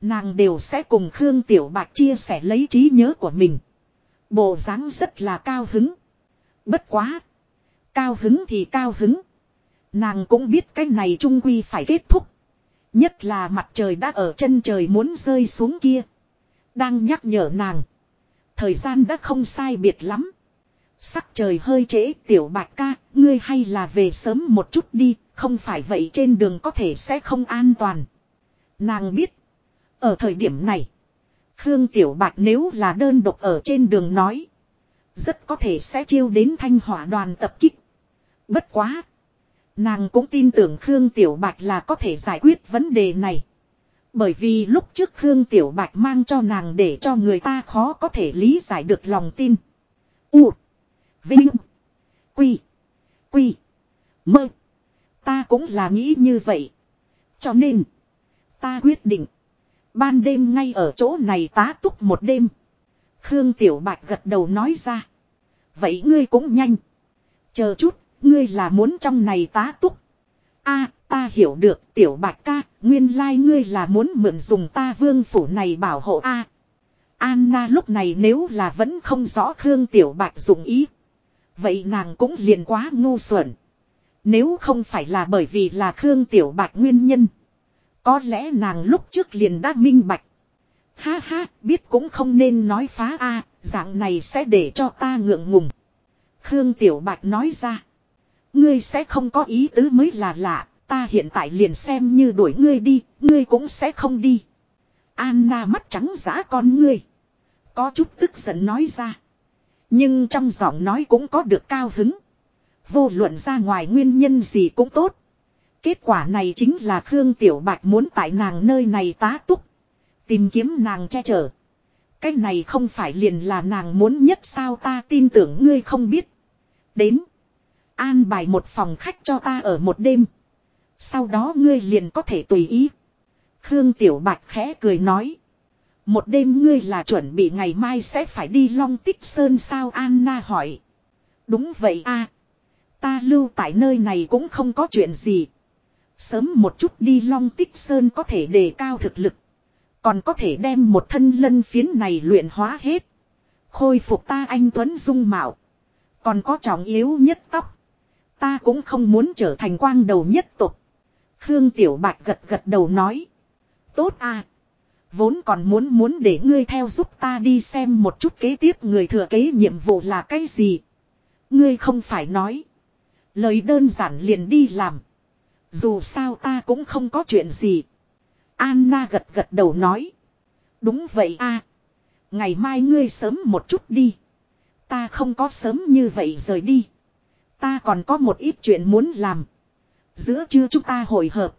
Nàng đều sẽ cùng Khương Tiểu Bạch chia sẻ lấy trí nhớ của mình. Bộ dáng rất là cao hứng. Bất quá. Cao hứng thì cao hứng. Nàng cũng biết cái này trung quy phải kết thúc. Nhất là mặt trời đã ở chân trời muốn rơi xuống kia. Đang nhắc nhở nàng. Thời gian đã không sai biệt lắm. Sắc trời hơi trễ tiểu bạch ca, ngươi hay là về sớm một chút đi, không phải vậy trên đường có thể sẽ không an toàn. Nàng biết. Ở thời điểm này, Khương Tiểu Bạch nếu là đơn độc ở trên đường nói. Rất có thể sẽ chiêu đến thanh hỏa đoàn tập kích. Bất quá. Nàng cũng tin tưởng Khương Tiểu Bạch là có thể giải quyết vấn đề này. Bởi vì lúc trước Khương Tiểu Bạch mang cho nàng để cho người ta khó có thể lý giải được lòng tin. U. Vinh. Quy. Quy. Mơ. Ta cũng là nghĩ như vậy. Cho nên. Ta quyết định. Ban đêm ngay ở chỗ này tá túc một đêm. Khương Tiểu Bạch gật đầu nói ra. Vậy ngươi cũng nhanh. Chờ chút, ngươi là muốn trong này tá túc. a ta hiểu được Tiểu Bạch ca, nguyên lai ngươi là muốn mượn dùng ta vương phủ này bảo hộ a Anna lúc này nếu là vẫn không rõ Khương Tiểu Bạch dụng ý. Vậy nàng cũng liền quá ngu xuẩn. Nếu không phải là bởi vì là Khương Tiểu Bạch nguyên nhân. Có lẽ nàng lúc trước liền đã minh bạch. Ha ha, biết cũng không nên nói phá a, dạng này sẽ để cho ta ngượng ngùng. Khương Tiểu Bạch nói ra. Ngươi sẽ không có ý tứ mới là lạ, Ta hiện tại liền xem như đuổi ngươi đi, ngươi cũng sẽ không đi. Anna mắt trắng giã con ngươi. Có chút tức giận nói ra. Nhưng trong giọng nói cũng có được cao hứng. Vô luận ra ngoài nguyên nhân gì cũng tốt. Kết quả này chính là Khương Tiểu Bạch muốn tại nàng nơi này tá túc. Tìm kiếm nàng che chở. Cái này không phải liền là nàng muốn nhất sao ta tin tưởng ngươi không biết. Đến. An bài một phòng khách cho ta ở một đêm. Sau đó ngươi liền có thể tùy ý. Khương Tiểu Bạch khẽ cười nói. Một đêm ngươi là chuẩn bị ngày mai sẽ phải đi Long Tích Sơn sao Anna hỏi. Đúng vậy a Ta lưu tại nơi này cũng không có chuyện gì. Sớm một chút đi Long Tích Sơn có thể đề cao thực lực. Còn có thể đem một thân lân phiến này luyện hóa hết. Khôi phục ta anh Tuấn Dung Mạo. Còn có trọng yếu nhất tóc. Ta cũng không muốn trở thành quang đầu nhất tục. Khương Tiểu Bạch gật gật đầu nói. Tốt à. Vốn còn muốn muốn để ngươi theo giúp ta đi xem một chút kế tiếp người thừa kế nhiệm vụ là cái gì. Ngươi không phải nói. Lời đơn giản liền đi làm. Dù sao ta cũng không có chuyện gì. Anna gật gật đầu nói. Đúng vậy a Ngày mai ngươi sớm một chút đi. Ta không có sớm như vậy rời đi. Ta còn có một ít chuyện muốn làm. Giữa trưa chúng ta hội hợp.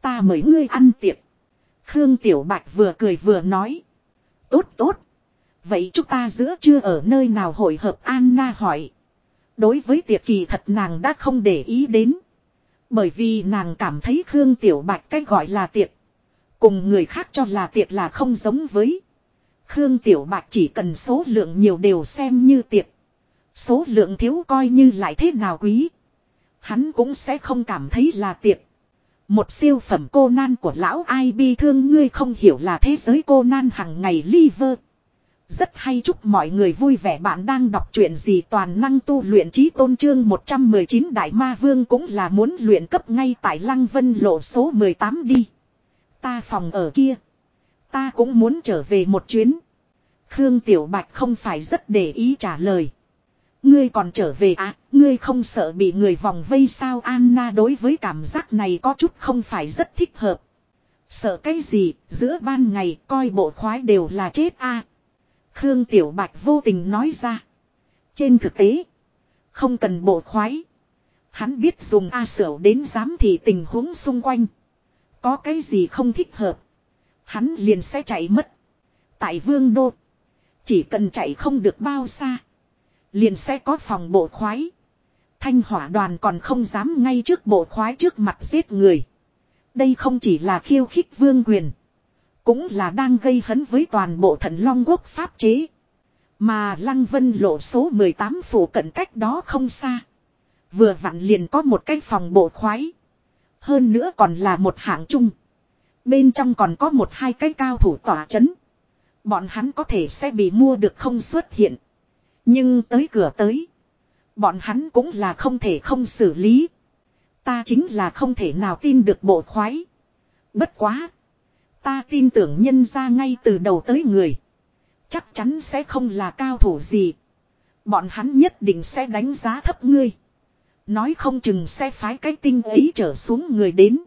Ta mời ngươi ăn tiệc. Khương Tiểu Bạch vừa cười vừa nói. Tốt tốt. Vậy chúng ta giữa trưa ở nơi nào hội hợp Anna hỏi. Đối với tiệc kỳ thật nàng đã không để ý đến. Bởi vì nàng cảm thấy Khương Tiểu Bạch cách gọi là tiệc. Cùng người khác cho là tiệc là không giống với. Khương Tiểu Bạch chỉ cần số lượng nhiều đều xem như tiệc. Số lượng thiếu coi như lại thế nào quý. Hắn cũng sẽ không cảm thấy là tiệc. Một siêu phẩm cô nan của lão ai bi thương ngươi không hiểu là thế giới cô nan hằng ngày liver. Rất hay chúc mọi người vui vẻ bạn đang đọc chuyện gì toàn năng tu luyện trí tôn trương 119 Đại Ma Vương cũng là muốn luyện cấp ngay tại Lăng Vân lộ số 18 đi. Ta phòng ở kia. Ta cũng muốn trở về một chuyến. Khương Tiểu Bạch không phải rất để ý trả lời. Ngươi còn trở về à, ngươi không sợ bị người vòng vây sao Anna đối với cảm giác này có chút không phải rất thích hợp. Sợ cái gì, giữa ban ngày coi bộ khoái đều là chết a Khương Tiểu Bạch vô tình nói ra. Trên thực tế, không cần bộ khoái. Hắn biết dùng A Sở đến giám thị tình huống xung quanh. Có cái gì không thích hợp. Hắn liền sẽ chạy mất. Tại Vương Đô. Chỉ cần chạy không được bao xa. Liền sẽ có phòng bộ khoái. Thanh hỏa đoàn còn không dám ngay trước bộ khoái trước mặt giết người. Đây không chỉ là khiêu khích vương quyền. Cũng là đang gây hấn với toàn bộ thần long quốc pháp chế. Mà Lăng Vân lộ số 18 phủ cận cách đó không xa. Vừa vặn liền có một cái phòng bộ khoái. Hơn nữa còn là một hạng chung. Bên trong còn có một hai cái cao thủ tỏa chấn. Bọn hắn có thể sẽ bị mua được không xuất hiện. Nhưng tới cửa tới. Bọn hắn cũng là không thể không xử lý. Ta chính là không thể nào tin được bộ khoái. Bất quá. Ta tin tưởng nhân ra ngay từ đầu tới người. Chắc chắn sẽ không là cao thủ gì. Bọn hắn nhất định sẽ đánh giá thấp ngươi. Nói không chừng sẽ phái cái tinh ấy trở xuống người đến.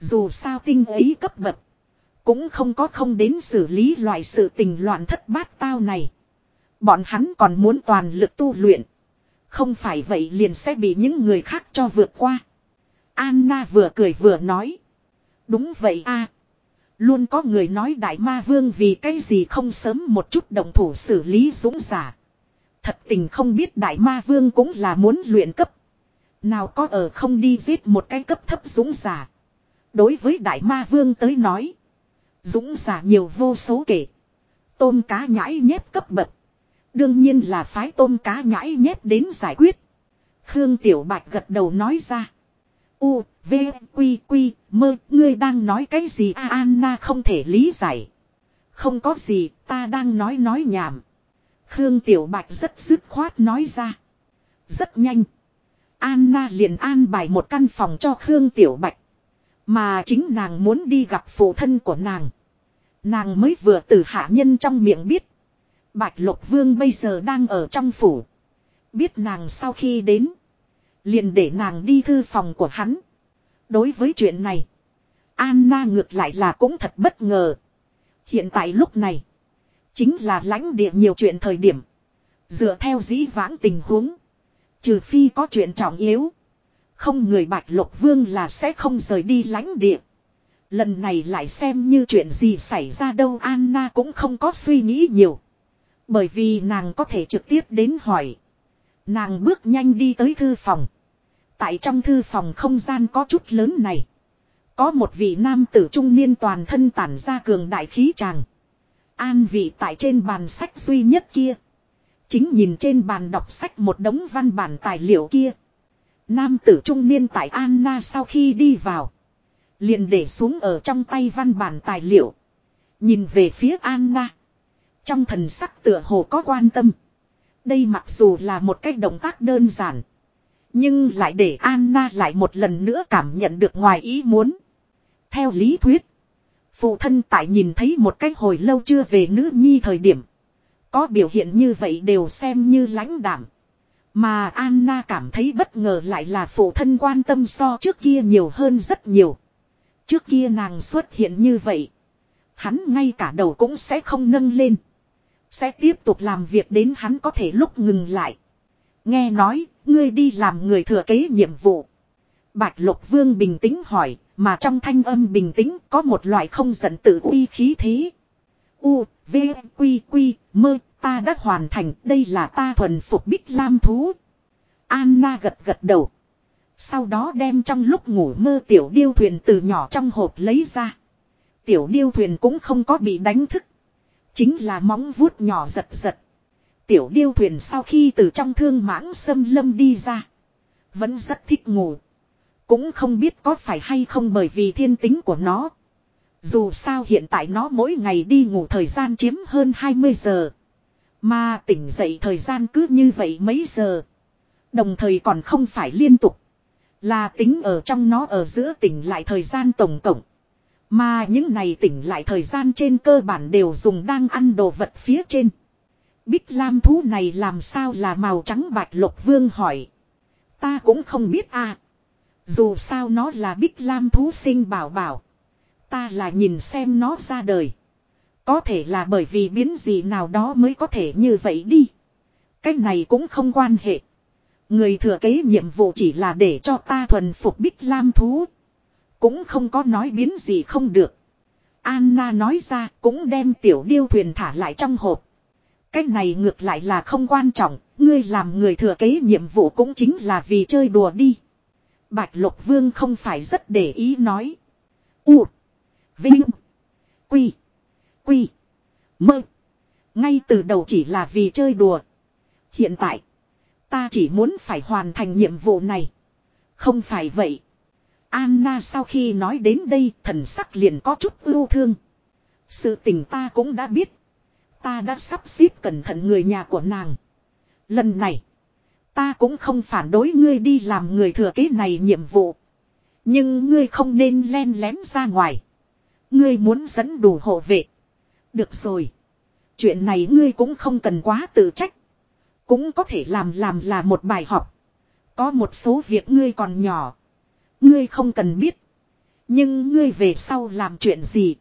Dù sao tinh ấy cấp bậc. Cũng không có không đến xử lý loại sự tình loạn thất bát tao này. Bọn hắn còn muốn toàn lực tu luyện. Không phải vậy liền sẽ bị những người khác cho vượt qua. Anna vừa cười vừa nói. Đúng vậy a Luôn có người nói đại ma vương vì cái gì không sớm một chút đồng thủ xử lý dũng giả. Thật tình không biết đại ma vương cũng là muốn luyện cấp. Nào có ở không đi giết một cái cấp thấp dũng giả. Đối với đại ma vương tới nói. Dũng giả nhiều vô số kể. Tôm cá nhãi nhép cấp bậc. Đương nhiên là phái tôm cá nhãi nhét đến giải quyết. Khương Tiểu Bạch gật đầu nói ra. U, V, Quy, Quy, mơ, ngươi đang nói cái gì a Anna không thể lý giải. Không có gì, ta đang nói nói nhảm. Khương Tiểu Bạch rất dứt khoát nói ra. Rất nhanh. Anna liền an bài một căn phòng cho Khương Tiểu Bạch. Mà chính nàng muốn đi gặp phụ thân của nàng. Nàng mới vừa từ hạ nhân trong miệng biết. Bạch Lục Vương bây giờ đang ở trong phủ. Biết nàng sau khi đến. Liền để nàng đi thư phòng của hắn. Đối với chuyện này. Anna ngược lại là cũng thật bất ngờ. Hiện tại lúc này. Chính là lãnh địa nhiều chuyện thời điểm. Dựa theo dĩ vãng tình huống. Trừ phi có chuyện trọng yếu. Không người bạch lục vương là sẽ không rời đi lãnh địa. Lần này lại xem như chuyện gì xảy ra đâu, Anna cũng không có suy nghĩ nhiều. Bởi vì nàng có thể trực tiếp đến hỏi. Nàng bước nhanh đi tới thư phòng. Tại trong thư phòng không gian có chút lớn này. Có một vị nam tử trung niên toàn thân tản ra cường đại khí tràng. An vị tại trên bàn sách duy nhất kia. Chính nhìn trên bàn đọc sách một đống văn bản tài liệu kia. Nam tử trung niên tại Anna sau khi đi vào. Liền để xuống ở trong tay văn bản tài liệu. Nhìn về phía Anna. Trong thần sắc tựa hồ có quan tâm. Đây mặc dù là một cách động tác đơn giản. Nhưng lại để Anna lại một lần nữa cảm nhận được ngoài ý muốn. Theo lý thuyết. Phụ thân tại nhìn thấy một cách hồi lâu chưa về nữ nhi thời điểm. Có biểu hiện như vậy đều xem như lãnh đảm. Mà Anna cảm thấy bất ngờ lại là phụ thân quan tâm so trước kia nhiều hơn rất nhiều. Trước kia nàng xuất hiện như vậy. Hắn ngay cả đầu cũng sẽ không nâng lên. Sẽ tiếp tục làm việc đến hắn có thể lúc ngừng lại. Nghe nói, ngươi đi làm người thừa kế nhiệm vụ. Bạch Lục Vương bình tĩnh hỏi, mà trong thanh âm bình tĩnh có một loại không giận tự uy khí thế. U, V, Quy, Quy, Mơ, ta đã hoàn thành, đây là ta thuần phục Bích Lam thú. Anna gật gật đầu. Sau đó đem trong lúc ngủ mơ tiểu điêu thuyền từ nhỏ trong hộp lấy ra. Tiểu điêu thuyền cũng không có bị đánh thức. Chính là móng vuốt nhỏ giật giật. Tiểu điêu thuyền sau khi từ trong thương mãng xâm lâm đi ra. Vẫn rất thích ngủ. Cũng không biết có phải hay không bởi vì thiên tính của nó. Dù sao hiện tại nó mỗi ngày đi ngủ thời gian chiếm hơn 20 giờ. Mà tỉnh dậy thời gian cứ như vậy mấy giờ. Đồng thời còn không phải liên tục. Là tính ở trong nó ở giữa tỉnh lại thời gian tổng cộng. Mà những này tỉnh lại thời gian trên cơ bản đều dùng đang ăn đồ vật phía trên. Bích Lam thú này làm sao là màu trắng bạch lục vương hỏi. Ta cũng không biết a. Dù sao nó là Bích Lam thú sinh bảo bảo. Ta là nhìn xem nó ra đời. Có thể là bởi vì biến gì nào đó mới có thể như vậy đi. Cái này cũng không quan hệ. Người thừa kế nhiệm vụ chỉ là để cho ta thuần phục Bích Lam thú. Cũng không có nói biến gì không được. Anna nói ra cũng đem tiểu điêu thuyền thả lại trong hộp. Cái này ngược lại là không quan trọng, ngươi làm người thừa kế nhiệm vụ cũng chính là vì chơi đùa đi. Bạch Lục Vương không phải rất để ý nói. U. Vinh. Quy. Quy. Mơ. Ngay từ đầu chỉ là vì chơi đùa. Hiện tại. Ta chỉ muốn phải hoàn thành nhiệm vụ này. Không phải vậy. Anna sau khi nói đến đây, thần sắc liền có chút ưu thương. Sự tình ta cũng đã biết. Ta đã sắp xếp cẩn thận người nhà của nàng. Lần này. Ta cũng không phản đối ngươi đi làm người thừa kế này nhiệm vụ. Nhưng ngươi không nên len lén ra ngoài. Ngươi muốn dẫn đủ hộ vệ. Được rồi. Chuyện này ngươi cũng không cần quá tự trách. Cũng có thể làm làm là một bài học. Có một số việc ngươi còn nhỏ. Ngươi không cần biết. Nhưng ngươi về sau làm chuyện gì.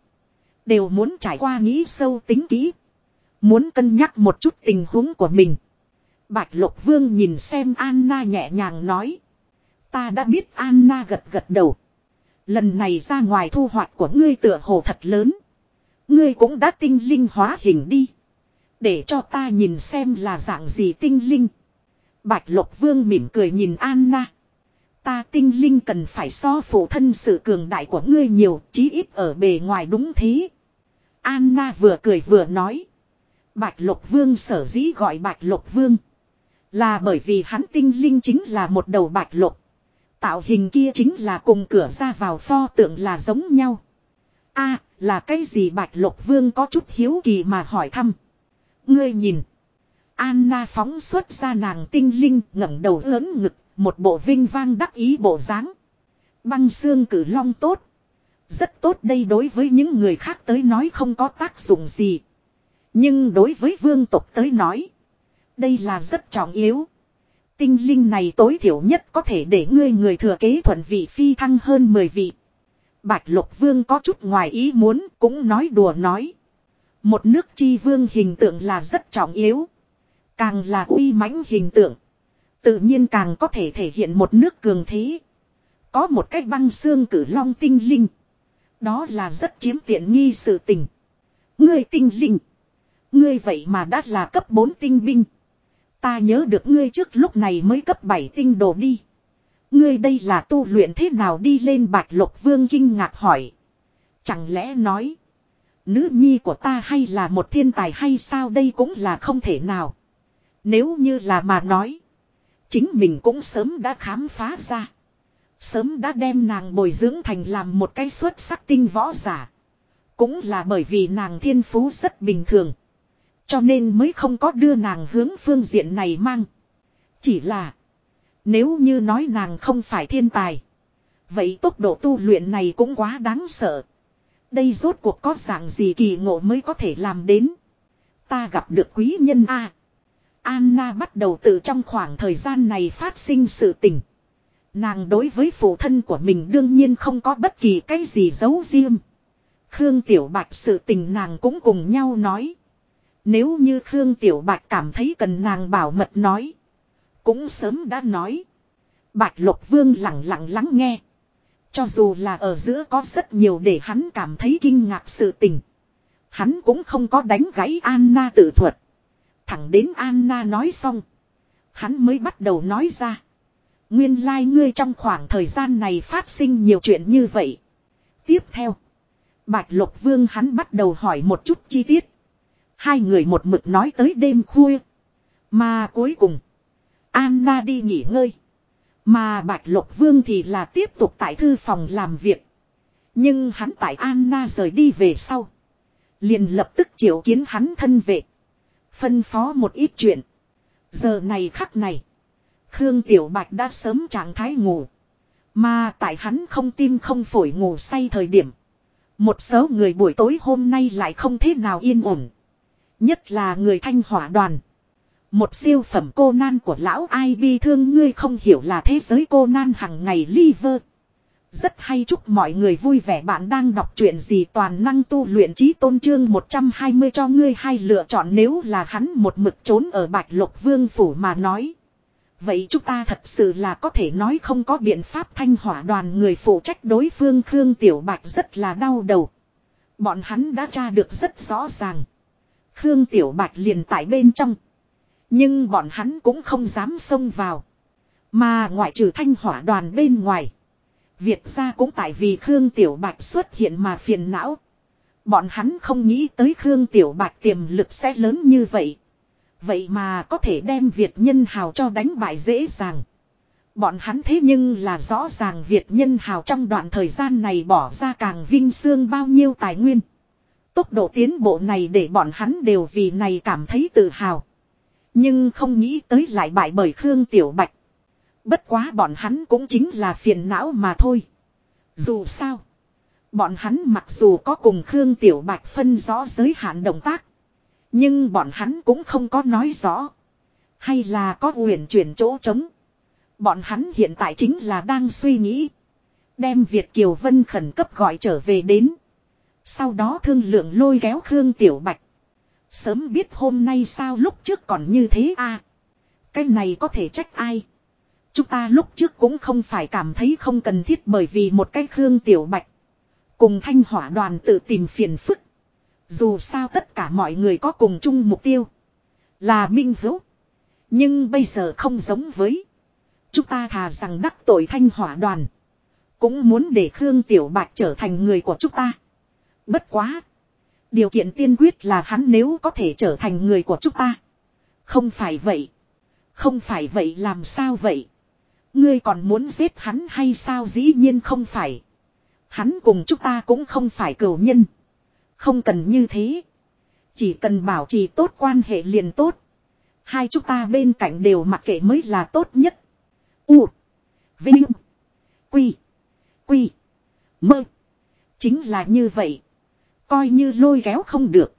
Đều muốn trải qua nghĩ sâu tính kỹ. Muốn cân nhắc một chút tình huống của mình. Bạch Lộc Vương nhìn xem Anna nhẹ nhàng nói. Ta đã biết Anna gật gật đầu. Lần này ra ngoài thu hoạch của ngươi tựa hồ thật lớn. Ngươi cũng đã tinh linh hóa hình đi. Để cho ta nhìn xem là dạng gì tinh linh. Bạch Lộc Vương mỉm cười nhìn Anna. Ta tinh linh cần phải so phụ thân sự cường đại của ngươi nhiều, chí ít ở bề ngoài đúng thế. Anna vừa cười vừa nói. Bạch Lộc Vương sở dĩ gọi Bạch Lộc Vương. Là bởi vì hắn tinh linh chính là một đầu bạch lộc. Tạo hình kia chính là cùng cửa ra vào pho tượng là giống nhau. a là cái gì bạch lộc vương có chút hiếu kỳ mà hỏi thăm. Ngươi nhìn. Anna phóng xuất ra nàng tinh linh ngẩng đầu lớn ngực, một bộ vinh vang đắc ý bộ dáng. Băng xương cử long tốt. Rất tốt đây đối với những người khác tới nói không có tác dụng gì. Nhưng đối với vương tộc tới nói. Đây là rất trọng yếu. Tinh linh này tối thiểu nhất có thể để ngươi người thừa kế thuận vị phi thăng hơn 10 vị. Bạch Lục Vương có chút ngoài ý muốn, cũng nói đùa nói. Một nước chi vương hình tượng là rất trọng yếu. Càng là uy mãnh hình tượng. Tự nhiên càng có thể thể hiện một nước cường thế. Có một cách băng xương cử long tinh linh. Đó là rất chiếm tiện nghi sự tình. Ngươi tinh linh. Ngươi vậy mà đã là cấp 4 tinh binh. Ta nhớ được ngươi trước lúc này mới cấp 7 tinh đồ đi. Ngươi đây là tu luyện thế nào đi lên bạch lục vương kinh ngạc hỏi. Chẳng lẽ nói. Nữ nhi của ta hay là một thiên tài hay sao đây cũng là không thể nào. Nếu như là mà nói. Chính mình cũng sớm đã khám phá ra. Sớm đã đem nàng bồi dưỡng thành làm một cái xuất sắc tinh võ giả. Cũng là bởi vì nàng thiên phú rất bình thường. Cho nên mới không có đưa nàng hướng phương diện này mang. Chỉ là. Nếu như nói nàng không phải thiên tài. Vậy tốc độ tu luyện này cũng quá đáng sợ. Đây rốt cuộc có dạng gì kỳ ngộ mới có thể làm đến. Ta gặp được quý nhân A. Anna bắt đầu từ trong khoảng thời gian này phát sinh sự tình. Nàng đối với phụ thân của mình đương nhiên không có bất kỳ cái gì giấu riêng. Khương Tiểu Bạch sự tình nàng cũng cùng nhau nói. Nếu như Khương Tiểu Bạch cảm thấy cần nàng bảo mật nói. Cũng sớm đã nói. Bạch Lục Vương lặng lặng lắng nghe. Cho dù là ở giữa có rất nhiều để hắn cảm thấy kinh ngạc sự tình. Hắn cũng không có đánh gãy Anna tự thuật. Thẳng đến Anna nói xong. Hắn mới bắt đầu nói ra. Nguyên lai like ngươi trong khoảng thời gian này phát sinh nhiều chuyện như vậy. Tiếp theo. Bạch Lục Vương hắn bắt đầu hỏi một chút chi tiết. Hai người một mực nói tới đêm khuya. Mà cuối cùng. Anna đi nghỉ ngơi. Mà Bạch Lục Vương thì là tiếp tục tại thư phòng làm việc. Nhưng hắn tại Anna rời đi về sau. Liền lập tức triệu kiến hắn thân vệ. Phân phó một ít chuyện. Giờ này khắc này. Khương Tiểu Bạch đã sớm trạng thái ngủ. Mà tại hắn không tim không phổi ngủ say thời điểm. Một số người buổi tối hôm nay lại không thế nào yên ổn. Nhất là người thanh hỏa đoàn. Một siêu phẩm cô nan của lão ai bi thương, ngươi không hiểu là thế giới cô nan hằng ngày liver. Rất hay chúc mọi người vui vẻ bạn đang đọc chuyện gì toàn năng tu luyện trí tôn trương 120 cho ngươi hay lựa chọn nếu là hắn một mực trốn ở bạch lục vương phủ mà nói. Vậy chúng ta thật sự là có thể nói không có biện pháp thanh hỏa đoàn người phụ trách đối phương Khương Tiểu Bạch rất là đau đầu. Bọn hắn đã tra được rất rõ ràng. Khương Tiểu Bạch liền tại bên trong. Nhưng bọn hắn cũng không dám xông vào. Mà ngoại trừ thanh hỏa đoàn bên ngoài. Việt gia cũng tại vì Khương Tiểu Bạch xuất hiện mà phiền não. Bọn hắn không nghĩ tới Khương Tiểu Bạch tiềm lực sẽ lớn như vậy. Vậy mà có thể đem Việt nhân hào cho đánh bại dễ dàng. Bọn hắn thế nhưng là rõ ràng Việt nhân hào trong đoạn thời gian này bỏ ra càng vinh xương bao nhiêu tài nguyên. Tốc độ tiến bộ này để bọn hắn đều vì này cảm thấy tự hào. Nhưng không nghĩ tới lại bại bởi Khương Tiểu Bạch. Bất quá bọn hắn cũng chính là phiền não mà thôi. Dù sao. Bọn hắn mặc dù có cùng Khương Tiểu Bạch phân rõ giới hạn động tác. Nhưng bọn hắn cũng không có nói rõ. Hay là có huyền chuyển chỗ trống. Bọn hắn hiện tại chính là đang suy nghĩ. Đem Việt Kiều Vân khẩn cấp gọi trở về đến. Sau đó thương lượng lôi kéo Khương Tiểu Bạch. Sớm biết hôm nay sao lúc trước còn như thế a à? Cái này có thể trách ai. Chúng ta lúc trước cũng không phải cảm thấy không cần thiết bởi vì một cái Khương Tiểu Bạch. Cùng thanh hỏa đoàn tự tìm phiền phức. Dù sao tất cả mọi người có cùng chung mục tiêu. Là minh hữu. Nhưng bây giờ không giống với. Chúng ta thà rằng đắc tội thanh hỏa đoàn. Cũng muốn để Khương Tiểu Bạch trở thành người của chúng ta. Bất quá. Điều kiện tiên quyết là hắn nếu có thể trở thành người của chúng ta. Không phải vậy. Không phải vậy làm sao vậy? Ngươi còn muốn giết hắn hay sao dĩ nhiên không phải. Hắn cùng chúng ta cũng không phải cửu nhân. Không cần như thế. Chỉ cần bảo trì tốt quan hệ liền tốt. Hai chúng ta bên cạnh đều mặc kệ mới là tốt nhất. U. Vinh. Quy. Quy. Mơ. Chính là như vậy. Coi như lôi kéo không được.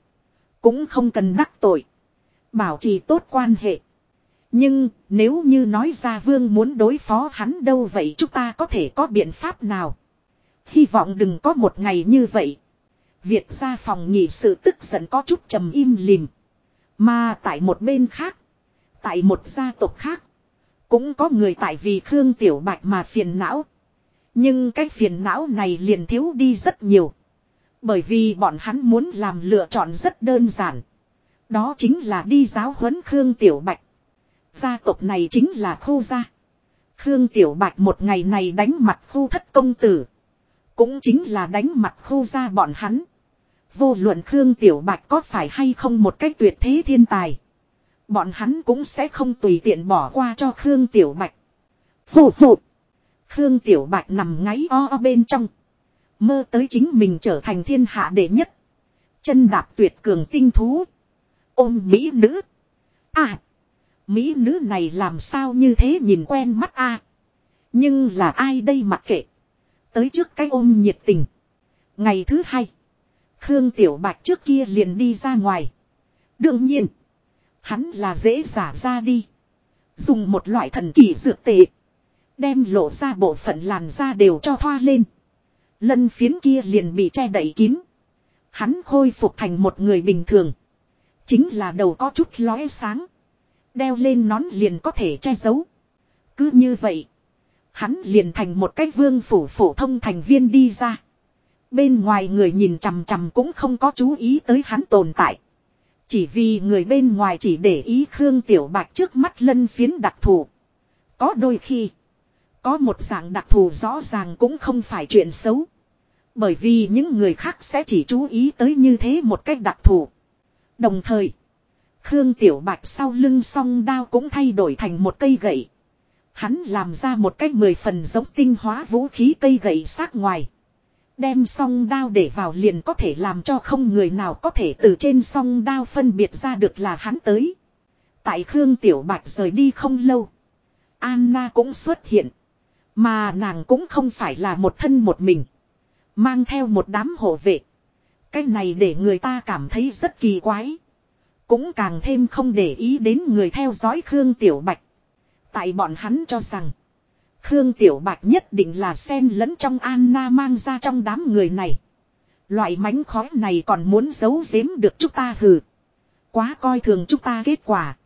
Cũng không cần đắc tội. Bảo trì tốt quan hệ. Nhưng, nếu như nói ra vương muốn đối phó hắn đâu vậy chúng ta có thể có biện pháp nào. Hy vọng đừng có một ngày như vậy. Việt ra phòng nhị sự tức giận có chút trầm im lìm. Mà tại một bên khác. Tại một gia tộc khác. Cũng có người tại vì Khương Tiểu Bạch mà phiền não. Nhưng cái phiền não này liền thiếu đi rất nhiều. Bởi vì bọn hắn muốn làm lựa chọn rất đơn giản. Đó chính là đi giáo huấn Khương Tiểu Bạch. Gia tộc này chính là khu gia. Khương Tiểu Bạch một ngày này đánh mặt khu thất công tử. Cũng chính là đánh mặt khu gia bọn hắn. Vô luận Khương Tiểu Bạch có phải hay không một cách tuyệt thế thiên tài. Bọn hắn cũng sẽ không tùy tiện bỏ qua cho Khương Tiểu Bạch. Phụ phụ. Khương Tiểu Bạch nằm ngáy o, o bên trong. Mơ tới chính mình trở thành thiên hạ đệ nhất. Chân đạp tuyệt cường tinh thú. Ôm mỹ nữ. À. Mỹ nữ này làm sao như thế nhìn quen mắt a Nhưng là ai đây mặc kệ. Tới trước cái ôm nhiệt tình. Ngày thứ hai. Khương Tiểu Bạch trước kia liền đi ra ngoài. Đương nhiên. Hắn là dễ giả ra đi. Dùng một loại thần kỳ dược tệ. Đem lộ ra bộ phận làn da đều cho thoa lên. Lân phiến kia liền bị che đậy kín. Hắn khôi phục thành một người bình thường. Chính là đầu có chút lóe sáng. Đeo lên nón liền có thể che giấu. Cứ như vậy. Hắn liền thành một cái vương phủ phổ thông thành viên đi ra. Bên ngoài người nhìn chằm chằm cũng không có chú ý tới hắn tồn tại. Chỉ vì người bên ngoài chỉ để ý Khương Tiểu Bạch trước mắt lân phiến đặc thù. Có đôi khi. Có một dạng đặc thù rõ ràng cũng không phải chuyện xấu. Bởi vì những người khác sẽ chỉ chú ý tới như thế một cách đặc thù. Đồng thời. Khương Tiểu Bạch sau lưng song đao cũng thay đổi thành một cây gậy. Hắn làm ra một cách mười phần giống tinh hóa vũ khí cây gậy sát ngoài. Đem song đao để vào liền có thể làm cho không người nào có thể từ trên song đao phân biệt ra được là hắn tới. Tại Khương Tiểu Bạch rời đi không lâu. Anna cũng xuất hiện. Mà nàng cũng không phải là một thân một mình. Mang theo một đám hộ vệ. Cái này để người ta cảm thấy rất kỳ quái. Cũng càng thêm không để ý đến người theo dõi Khương Tiểu Bạch. Tại bọn hắn cho rằng. Khương Tiểu Bạch nhất định là sen lẫn trong Anna mang ra trong đám người này. Loại mánh khói này còn muốn giấu giếm được chúng ta hừ. Quá coi thường chúng ta kết quả.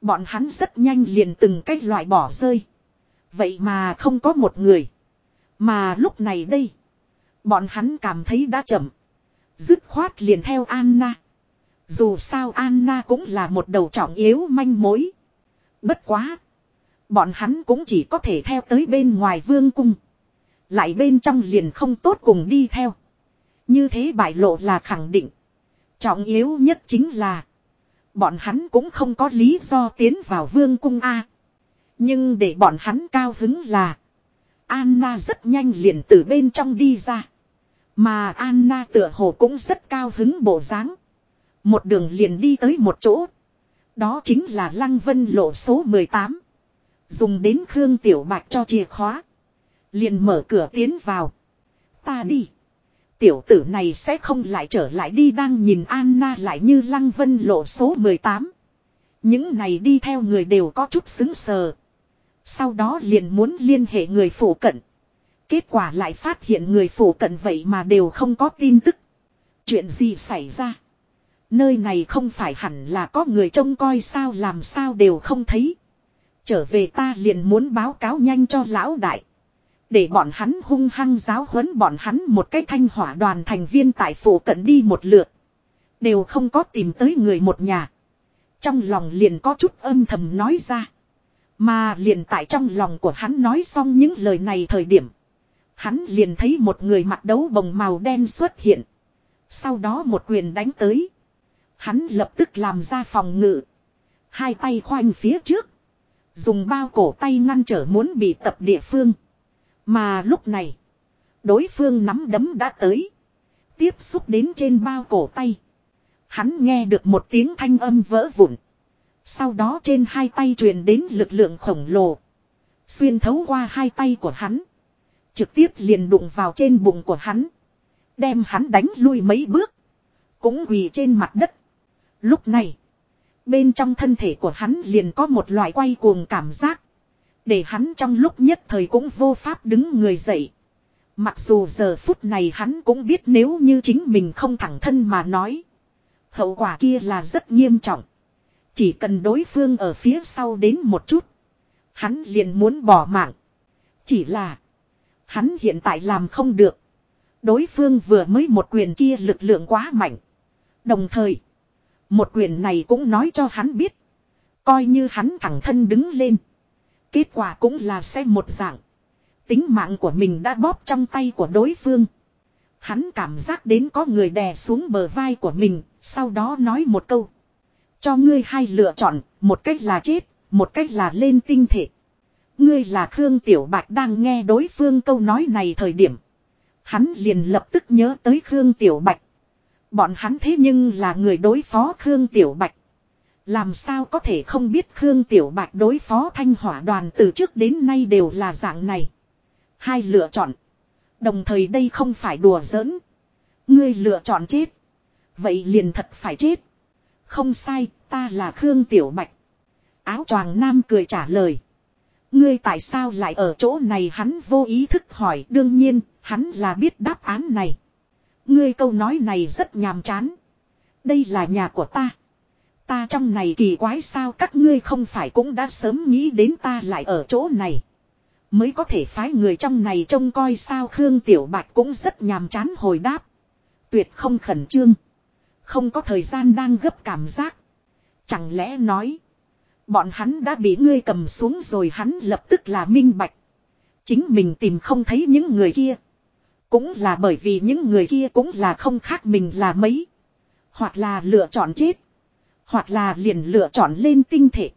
Bọn hắn rất nhanh liền từng cách loại bỏ rơi. Vậy mà không có một người. Mà lúc này đây. Bọn hắn cảm thấy đã chậm. Dứt khoát liền theo Anna. Dù sao Anna cũng là một đầu trọng yếu manh mối. Bất quá. Bọn hắn cũng chỉ có thể theo tới bên ngoài vương cung. Lại bên trong liền không tốt cùng đi theo. Như thế bại lộ là khẳng định. Trọng yếu nhất chính là. Bọn hắn cũng không có lý do tiến vào vương cung A. Nhưng để bọn hắn cao hứng là. Anna rất nhanh liền từ bên trong đi ra. Mà Anna tựa hồ cũng rất cao hứng bộ dáng. Một đường liền đi tới một chỗ. Đó chính là Lăng Vân lộ số 18. Dùng đến Khương Tiểu Bạch cho chìa khóa. Liền mở cửa tiến vào. Ta đi. Tiểu tử này sẽ không lại trở lại đi đang nhìn Anna lại như Lăng Vân lộ số 18. Những này đi theo người đều có chút xứng sờ. Sau đó liền muốn liên hệ người phụ cận. Kết quả lại phát hiện người phụ cận vậy mà đều không có tin tức. Chuyện gì xảy ra? Nơi này không phải hẳn là có người trông coi sao làm sao đều không thấy. Trở về ta liền muốn báo cáo nhanh cho lão đại. Để bọn hắn hung hăng giáo huấn bọn hắn một cái thanh hỏa đoàn thành viên tại phủ cận đi một lượt. Đều không có tìm tới người một nhà. Trong lòng liền có chút âm thầm nói ra. Mà liền tại trong lòng của hắn nói xong những lời này thời điểm. Hắn liền thấy một người mặc đấu bồng màu đen xuất hiện. Sau đó một quyền đánh tới. Hắn lập tức làm ra phòng ngự. Hai tay khoanh phía trước. Dùng bao cổ tay ngăn trở muốn bị tập địa phương. Mà lúc này. Đối phương nắm đấm đã tới. Tiếp xúc đến trên bao cổ tay. Hắn nghe được một tiếng thanh âm vỡ vụn. Sau đó trên hai tay truyền đến lực lượng khổng lồ. Xuyên thấu qua hai tay của hắn. Trực tiếp liền đụng vào trên bụng của hắn. Đem hắn đánh lui mấy bước. Cũng quỳ trên mặt đất. Lúc này. Bên trong thân thể của hắn liền có một loại quay cuồng cảm giác. Để hắn trong lúc nhất thời cũng vô pháp đứng người dậy. Mặc dù giờ phút này hắn cũng biết nếu như chính mình không thẳng thân mà nói. Hậu quả kia là rất nghiêm trọng. Chỉ cần đối phương ở phía sau đến một chút. Hắn liền muốn bỏ mạng. Chỉ là. Hắn hiện tại làm không được. Đối phương vừa mới một quyền kia lực lượng quá mạnh. Đồng thời. Một quyền này cũng nói cho hắn biết. Coi như hắn thẳng thân đứng lên. Kết quả cũng là sẽ một dạng. Tính mạng của mình đã bóp trong tay của đối phương. Hắn cảm giác đến có người đè xuống bờ vai của mình, sau đó nói một câu. Cho ngươi hai lựa chọn, một cách là chết, một cách là lên tinh thể. Ngươi là Khương Tiểu Bạch đang nghe đối phương câu nói này thời điểm. Hắn liền lập tức nhớ tới Khương Tiểu Bạch. Bọn hắn thế nhưng là người đối phó Khương Tiểu Bạch. Làm sao có thể không biết Khương Tiểu Bạch đối phó thanh hỏa đoàn từ trước đến nay đều là dạng này. Hai lựa chọn. Đồng thời đây không phải đùa giỡn. Ngươi lựa chọn chết. Vậy liền thật phải chết. Không sai, ta là Khương Tiểu Bạch. Áo choàng nam cười trả lời. Ngươi tại sao lại ở chỗ này hắn vô ý thức hỏi đương nhiên, hắn là biết đáp án này. Ngươi câu nói này rất nhàm chán. Đây là nhà của ta. Ta trong này kỳ quái sao các ngươi không phải cũng đã sớm nghĩ đến ta lại ở chỗ này. Mới có thể phái người trong này trông coi sao Khương Tiểu Bạch cũng rất nhàm chán hồi đáp. Tuyệt không khẩn trương. Không có thời gian đang gấp cảm giác. Chẳng lẽ nói. Bọn hắn đã bị ngươi cầm xuống rồi hắn lập tức là minh bạch. Chính mình tìm không thấy những người kia. Cũng là bởi vì những người kia cũng là không khác mình là mấy. Hoặc là lựa chọn chết. Hoặc là liền lựa chọn lên tinh thể.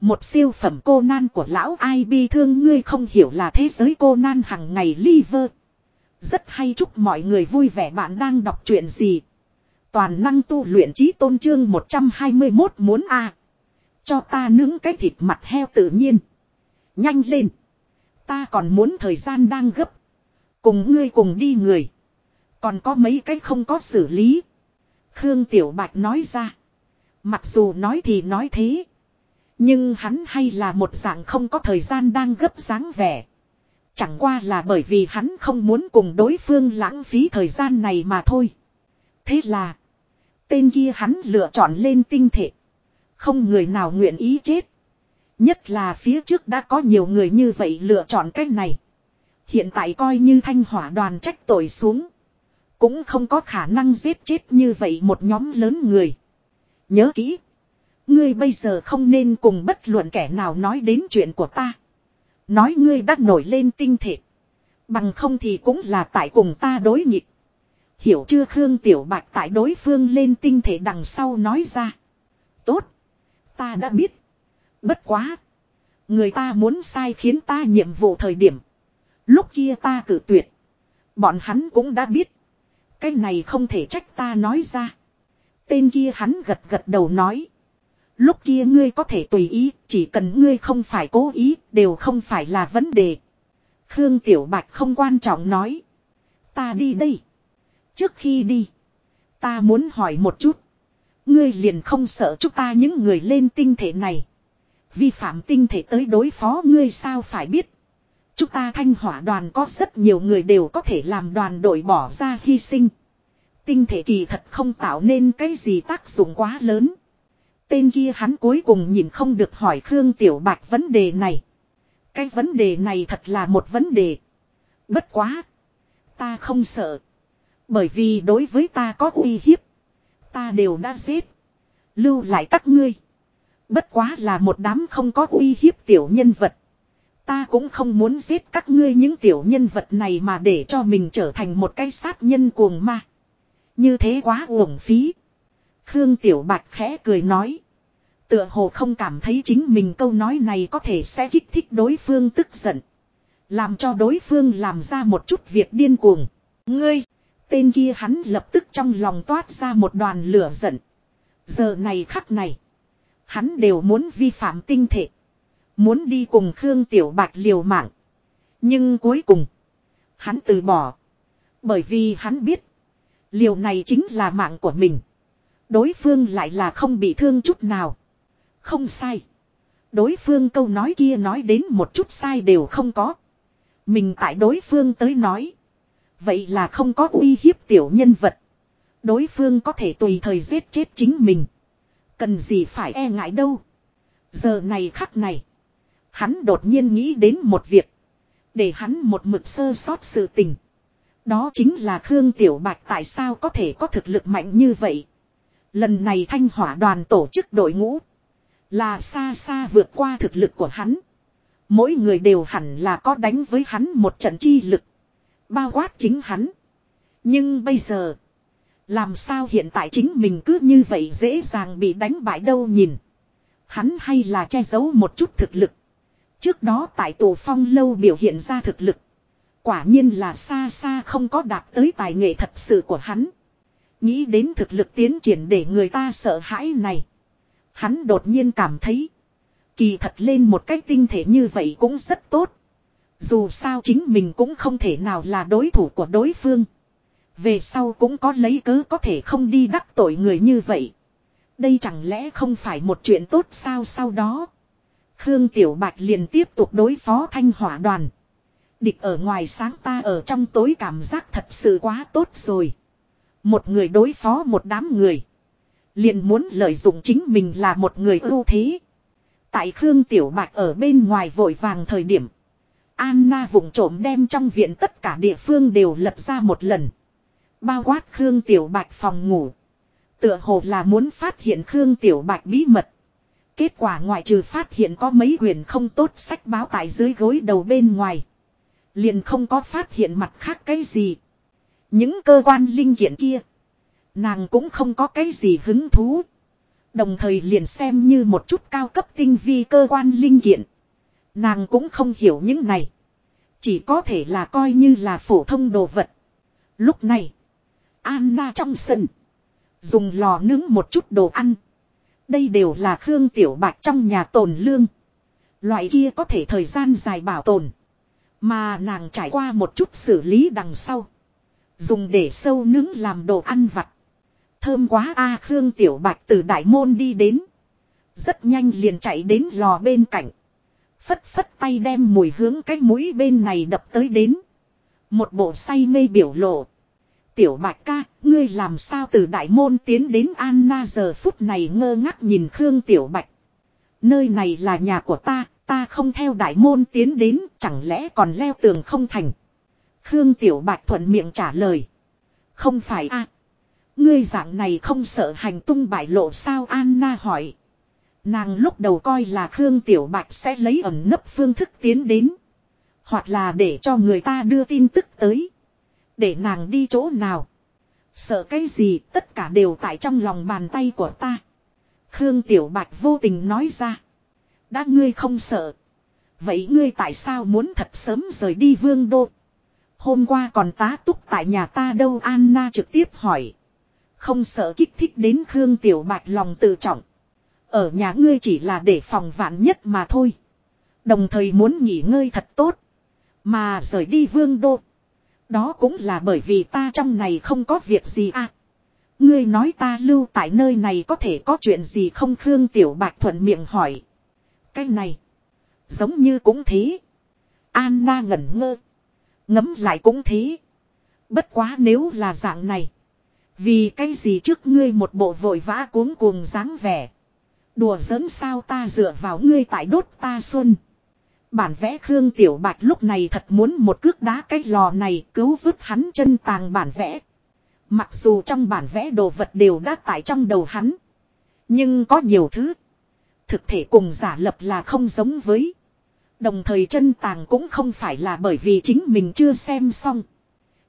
Một siêu phẩm cô nan của lão ai bi thương ngươi không hiểu là thế giới cô nan hằng ngày liver. Rất hay chúc mọi người vui vẻ bạn đang đọc chuyện gì. Toàn năng tu luyện trí tôn trương 121 muốn a Cho ta nướng cái thịt mặt heo tự nhiên. Nhanh lên. Ta còn muốn thời gian đang gấp. Cùng ngươi cùng đi người. Còn có mấy cái không có xử lý. Khương Tiểu Bạch nói ra. Mặc dù nói thì nói thế. Nhưng hắn hay là một dạng không có thời gian đang gấp dáng vẻ. Chẳng qua là bởi vì hắn không muốn cùng đối phương lãng phí thời gian này mà thôi. Thế là. Tên kia hắn lựa chọn lên tinh thể. Không người nào nguyện ý chết. Nhất là phía trước đã có nhiều người như vậy lựa chọn cách này. Hiện tại coi như thanh hỏa đoàn trách tội xuống. Cũng không có khả năng giết chết như vậy một nhóm lớn người. Nhớ kỹ. Ngươi bây giờ không nên cùng bất luận kẻ nào nói đến chuyện của ta. Nói ngươi đã nổi lên tinh thể. Bằng không thì cũng là tại cùng ta đối nghịch. Hiểu chưa Khương Tiểu Bạch tại đối phương lên tinh thể đằng sau nói ra. Tốt. Ta đã biết. Bất quá. Người ta muốn sai khiến ta nhiệm vụ thời điểm. Lúc kia ta cử tuyệt. Bọn hắn cũng đã biết. Cái này không thể trách ta nói ra. Tên kia hắn gật gật đầu nói. Lúc kia ngươi có thể tùy ý, chỉ cần ngươi không phải cố ý, đều không phải là vấn đề. Khương Tiểu Bạch không quan trọng nói. Ta đi đây. Trước khi đi, ta muốn hỏi một chút. Ngươi liền không sợ chúng ta những người lên tinh thể này. Vi phạm tinh thể tới đối phó ngươi sao phải biết. Chúng ta thanh hỏa đoàn có rất nhiều người đều có thể làm đoàn đội bỏ ra hy sinh. Tinh thể kỳ thật không tạo nên cái gì tác dụng quá lớn. Tên kia hắn cuối cùng nhìn không được hỏi Khương Tiểu Bạch vấn đề này. Cái vấn đề này thật là một vấn đề. Bất quá. Ta không sợ. Bởi vì đối với ta có uy hiếp. Ta đều đã giết. Lưu lại các ngươi. Bất quá là một đám không có uy hiếp tiểu nhân vật. Ta cũng không muốn giết các ngươi những tiểu nhân vật này mà để cho mình trở thành một cái sát nhân cuồng ma. Như thế quá uổng phí. Khương Tiểu Bạch khẽ cười nói. Tựa hồ không cảm thấy chính mình câu nói này có thể sẽ kích thích đối phương tức giận. Làm cho đối phương làm ra một chút việc điên cuồng. Ngươi, tên kia hắn lập tức trong lòng toát ra một đoàn lửa giận. Giờ này khắc này, hắn đều muốn vi phạm tinh thể. Muốn đi cùng Khương Tiểu Bạch liều mạng. Nhưng cuối cùng, hắn từ bỏ. Bởi vì hắn biết, liều này chính là mạng của mình. Đối phương lại là không bị thương chút nào. Không sai. Đối phương câu nói kia nói đến một chút sai đều không có. Mình tại đối phương tới nói. Vậy là không có uy hiếp tiểu nhân vật. Đối phương có thể tùy thời giết chết chính mình. Cần gì phải e ngại đâu. Giờ này khắc này. Hắn đột nhiên nghĩ đến một việc. Để hắn một mực sơ sót sự tình. Đó chính là Khương Tiểu Bạch tại sao có thể có thực lực mạnh như vậy. Lần này thanh hỏa đoàn tổ chức đội ngũ. Là xa xa vượt qua thực lực của hắn. Mỗi người đều hẳn là có đánh với hắn một trận chi lực. Bao quát chính hắn. Nhưng bây giờ. Làm sao hiện tại chính mình cứ như vậy dễ dàng bị đánh bại đâu nhìn. Hắn hay là che giấu một chút thực lực. Trước đó tại tổ phong lâu biểu hiện ra thực lực. Quả nhiên là xa xa không có đạt tới tài nghệ thật sự của hắn. Nghĩ đến thực lực tiến triển để người ta sợ hãi này. Hắn đột nhiên cảm thấy. Kỳ thật lên một cách tinh thể như vậy cũng rất tốt. Dù sao chính mình cũng không thể nào là đối thủ của đối phương. Về sau cũng có lấy cớ có thể không đi đắc tội người như vậy. Đây chẳng lẽ không phải một chuyện tốt sao sau đó. Khương Tiểu Bạch liền tiếp tục đối phó thanh hỏa đoàn. Địch ở ngoài sáng ta ở trong tối cảm giác thật sự quá tốt rồi. Một người đối phó một đám người. Liền muốn lợi dụng chính mình là một người ưu thế. Tại Khương Tiểu Bạch ở bên ngoài vội vàng thời điểm. Anna vùng trộm đem trong viện tất cả địa phương đều lật ra một lần. Bao quát Khương Tiểu Bạch phòng ngủ. Tựa hồ là muốn phát hiện Khương Tiểu Bạch bí mật. Kết quả ngoại trừ phát hiện có mấy quyền không tốt sách báo tại dưới gối đầu bên ngoài. Liền không có phát hiện mặt khác cái gì. Những cơ quan linh kiện kia. Nàng cũng không có cái gì hứng thú. Đồng thời liền xem như một chút cao cấp tinh vi cơ quan linh kiện. Nàng cũng không hiểu những này. Chỉ có thể là coi như là phổ thông đồ vật. Lúc này. Anna trong sân. Dùng lò nướng một chút đồ ăn. Đây đều là Khương Tiểu Bạch trong nhà tồn lương. Loại kia có thể thời gian dài bảo tồn. Mà nàng trải qua một chút xử lý đằng sau. Dùng để sâu nướng làm đồ ăn vặt. Thơm quá a, Khương Tiểu Bạch từ đại môn đi đến. Rất nhanh liền chạy đến lò bên cạnh. Phất phất tay đem mùi hướng cái mũi bên này đập tới đến. Một bộ say mê biểu lộ. Tiểu Bạch ca, ngươi làm sao từ đại môn tiến đến Anna giờ phút này ngơ ngác nhìn Khương Tiểu Bạch. Nơi này là nhà của ta, ta không theo đại môn tiến đến, chẳng lẽ còn leo tường không thành. Khương Tiểu Bạch thuận miệng trả lời. Không phải a Ngươi dạng này không sợ hành tung bại lộ sao Anna hỏi. Nàng lúc đầu coi là Khương Tiểu Bạch sẽ lấy ẩn nấp phương thức tiến đến. Hoặc là để cho người ta đưa tin tức tới. Để nàng đi chỗ nào. Sợ cái gì, tất cả đều tại trong lòng bàn tay của ta. Khương Tiểu Bạch vô tình nói ra. Đã ngươi không sợ. Vậy ngươi tại sao muốn thật sớm rời đi vương đô? Hôm qua còn tá túc tại nhà ta đâu Anna trực tiếp hỏi. Không sợ kích thích đến Khương Tiểu Bạch lòng tự trọng. Ở nhà ngươi chỉ là để phòng vạn nhất mà thôi. Đồng thời muốn nghỉ ngơi thật tốt. Mà rời đi vương đô. Đó cũng là bởi vì ta trong này không có việc gì à. Ngươi nói ta lưu tại nơi này có thể có chuyện gì không Khương Tiểu Bạch thuận miệng hỏi. Cái này. Giống như cũng thế. Anna ngẩn ngơ. Ngấm lại cũng thế. Bất quá nếu là dạng này. Vì cái gì trước ngươi một bộ vội vã cuống cuồng dáng vẻ. Đùa giỡn sao ta dựa vào ngươi tại đốt ta xuân. Bản vẽ Khương Tiểu Bạch lúc này thật muốn một cước đá cái lò này cứu vứt hắn chân tàng bản vẽ. Mặc dù trong bản vẽ đồ vật đều đã tại trong đầu hắn. Nhưng có nhiều thứ. Thực thể cùng giả lập là không giống với. Đồng thời chân tàng cũng không phải là bởi vì chính mình chưa xem xong.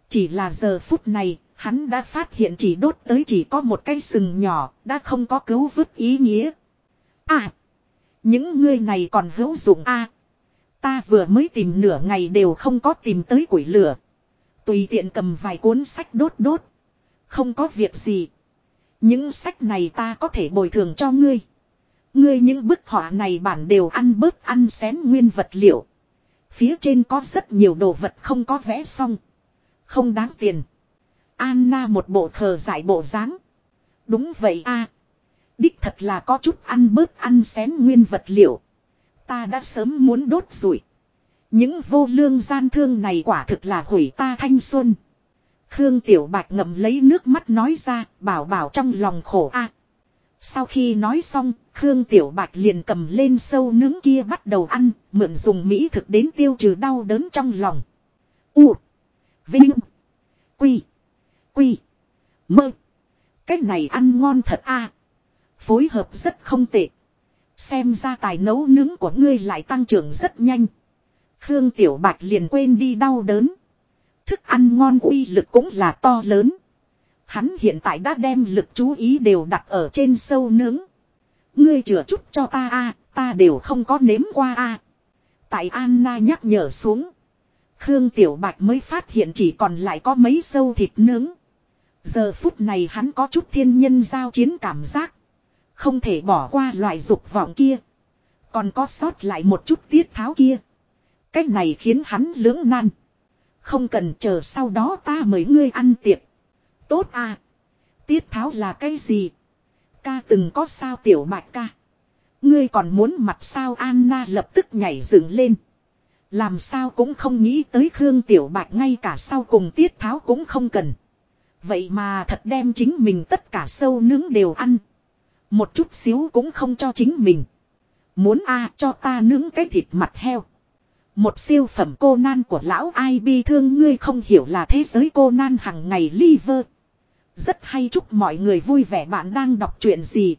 Chỉ là giờ phút này, hắn đã phát hiện chỉ đốt tới chỉ có một cái sừng nhỏ, đã không có cứu vứt ý nghĩa. À! Những ngươi này còn hữu dụng a à, Ta vừa mới tìm nửa ngày đều không có tìm tới củi lửa. Tùy tiện cầm vài cuốn sách đốt đốt. Không có việc gì. Những sách này ta có thể bồi thường cho ngươi. Ngươi những bức họa này bản đều ăn bớt ăn xén nguyên vật liệu. Phía trên có rất nhiều đồ vật không có vẽ xong. Không đáng tiền. Anna một bộ thờ giải bộ dáng Đúng vậy a Đích thật là có chút ăn bớt ăn xén nguyên vật liệu. Ta đã sớm muốn đốt rủi. Những vô lương gian thương này quả thực là hủy ta thanh xuân. Khương Tiểu Bạch ngậm lấy nước mắt nói ra, bảo bảo trong lòng khổ a. sau khi nói xong, Khương Tiểu Bạch liền cầm lên sâu nướng kia bắt đầu ăn, mượn dùng mỹ thực đến tiêu trừ đau đớn trong lòng. U. Vinh. Quy. Quy. Mơ. Cái này ăn ngon thật a. Phối hợp rất không tệ. Xem ra tài nấu nướng của ngươi lại tăng trưởng rất nhanh. Khương Tiểu Bạch liền quên đi đau đớn. Thức ăn ngon uy lực cũng là to lớn. Hắn hiện tại đã đem lực chú ý đều đặt ở trên sâu nướng. Ngươi chữa chút cho ta a, ta đều không có nếm qua a. Tại Anna nhắc nhở xuống. Khương Tiểu Bạch mới phát hiện chỉ còn lại có mấy sâu thịt nướng. Giờ phút này hắn có chút thiên nhân giao chiến cảm giác. Không thể bỏ qua loại dục vọng kia. Còn có sót lại một chút tiết tháo kia. Cách này khiến hắn lưỡng nan. Không cần chờ sau đó ta mời ngươi ăn tiệc. Tốt à. Tiết tháo là cái gì? Ca từng có sao tiểu bạch ca. Ngươi còn muốn mặt sao Anna lập tức nhảy dựng lên. Làm sao cũng không nghĩ tới Khương Tiểu Bạch ngay cả sau cùng tiết tháo cũng không cần. Vậy mà thật đem chính mình tất cả sâu nướng đều ăn. Một chút xíu cũng không cho chính mình. Muốn a, cho ta nướng cái thịt mặt heo. Một siêu phẩm cô nan của lão ai bi thương ngươi không hiểu là thế giới cô nan hằng ngày liver. Rất hay chúc mọi người vui vẻ bạn đang đọc chuyện gì.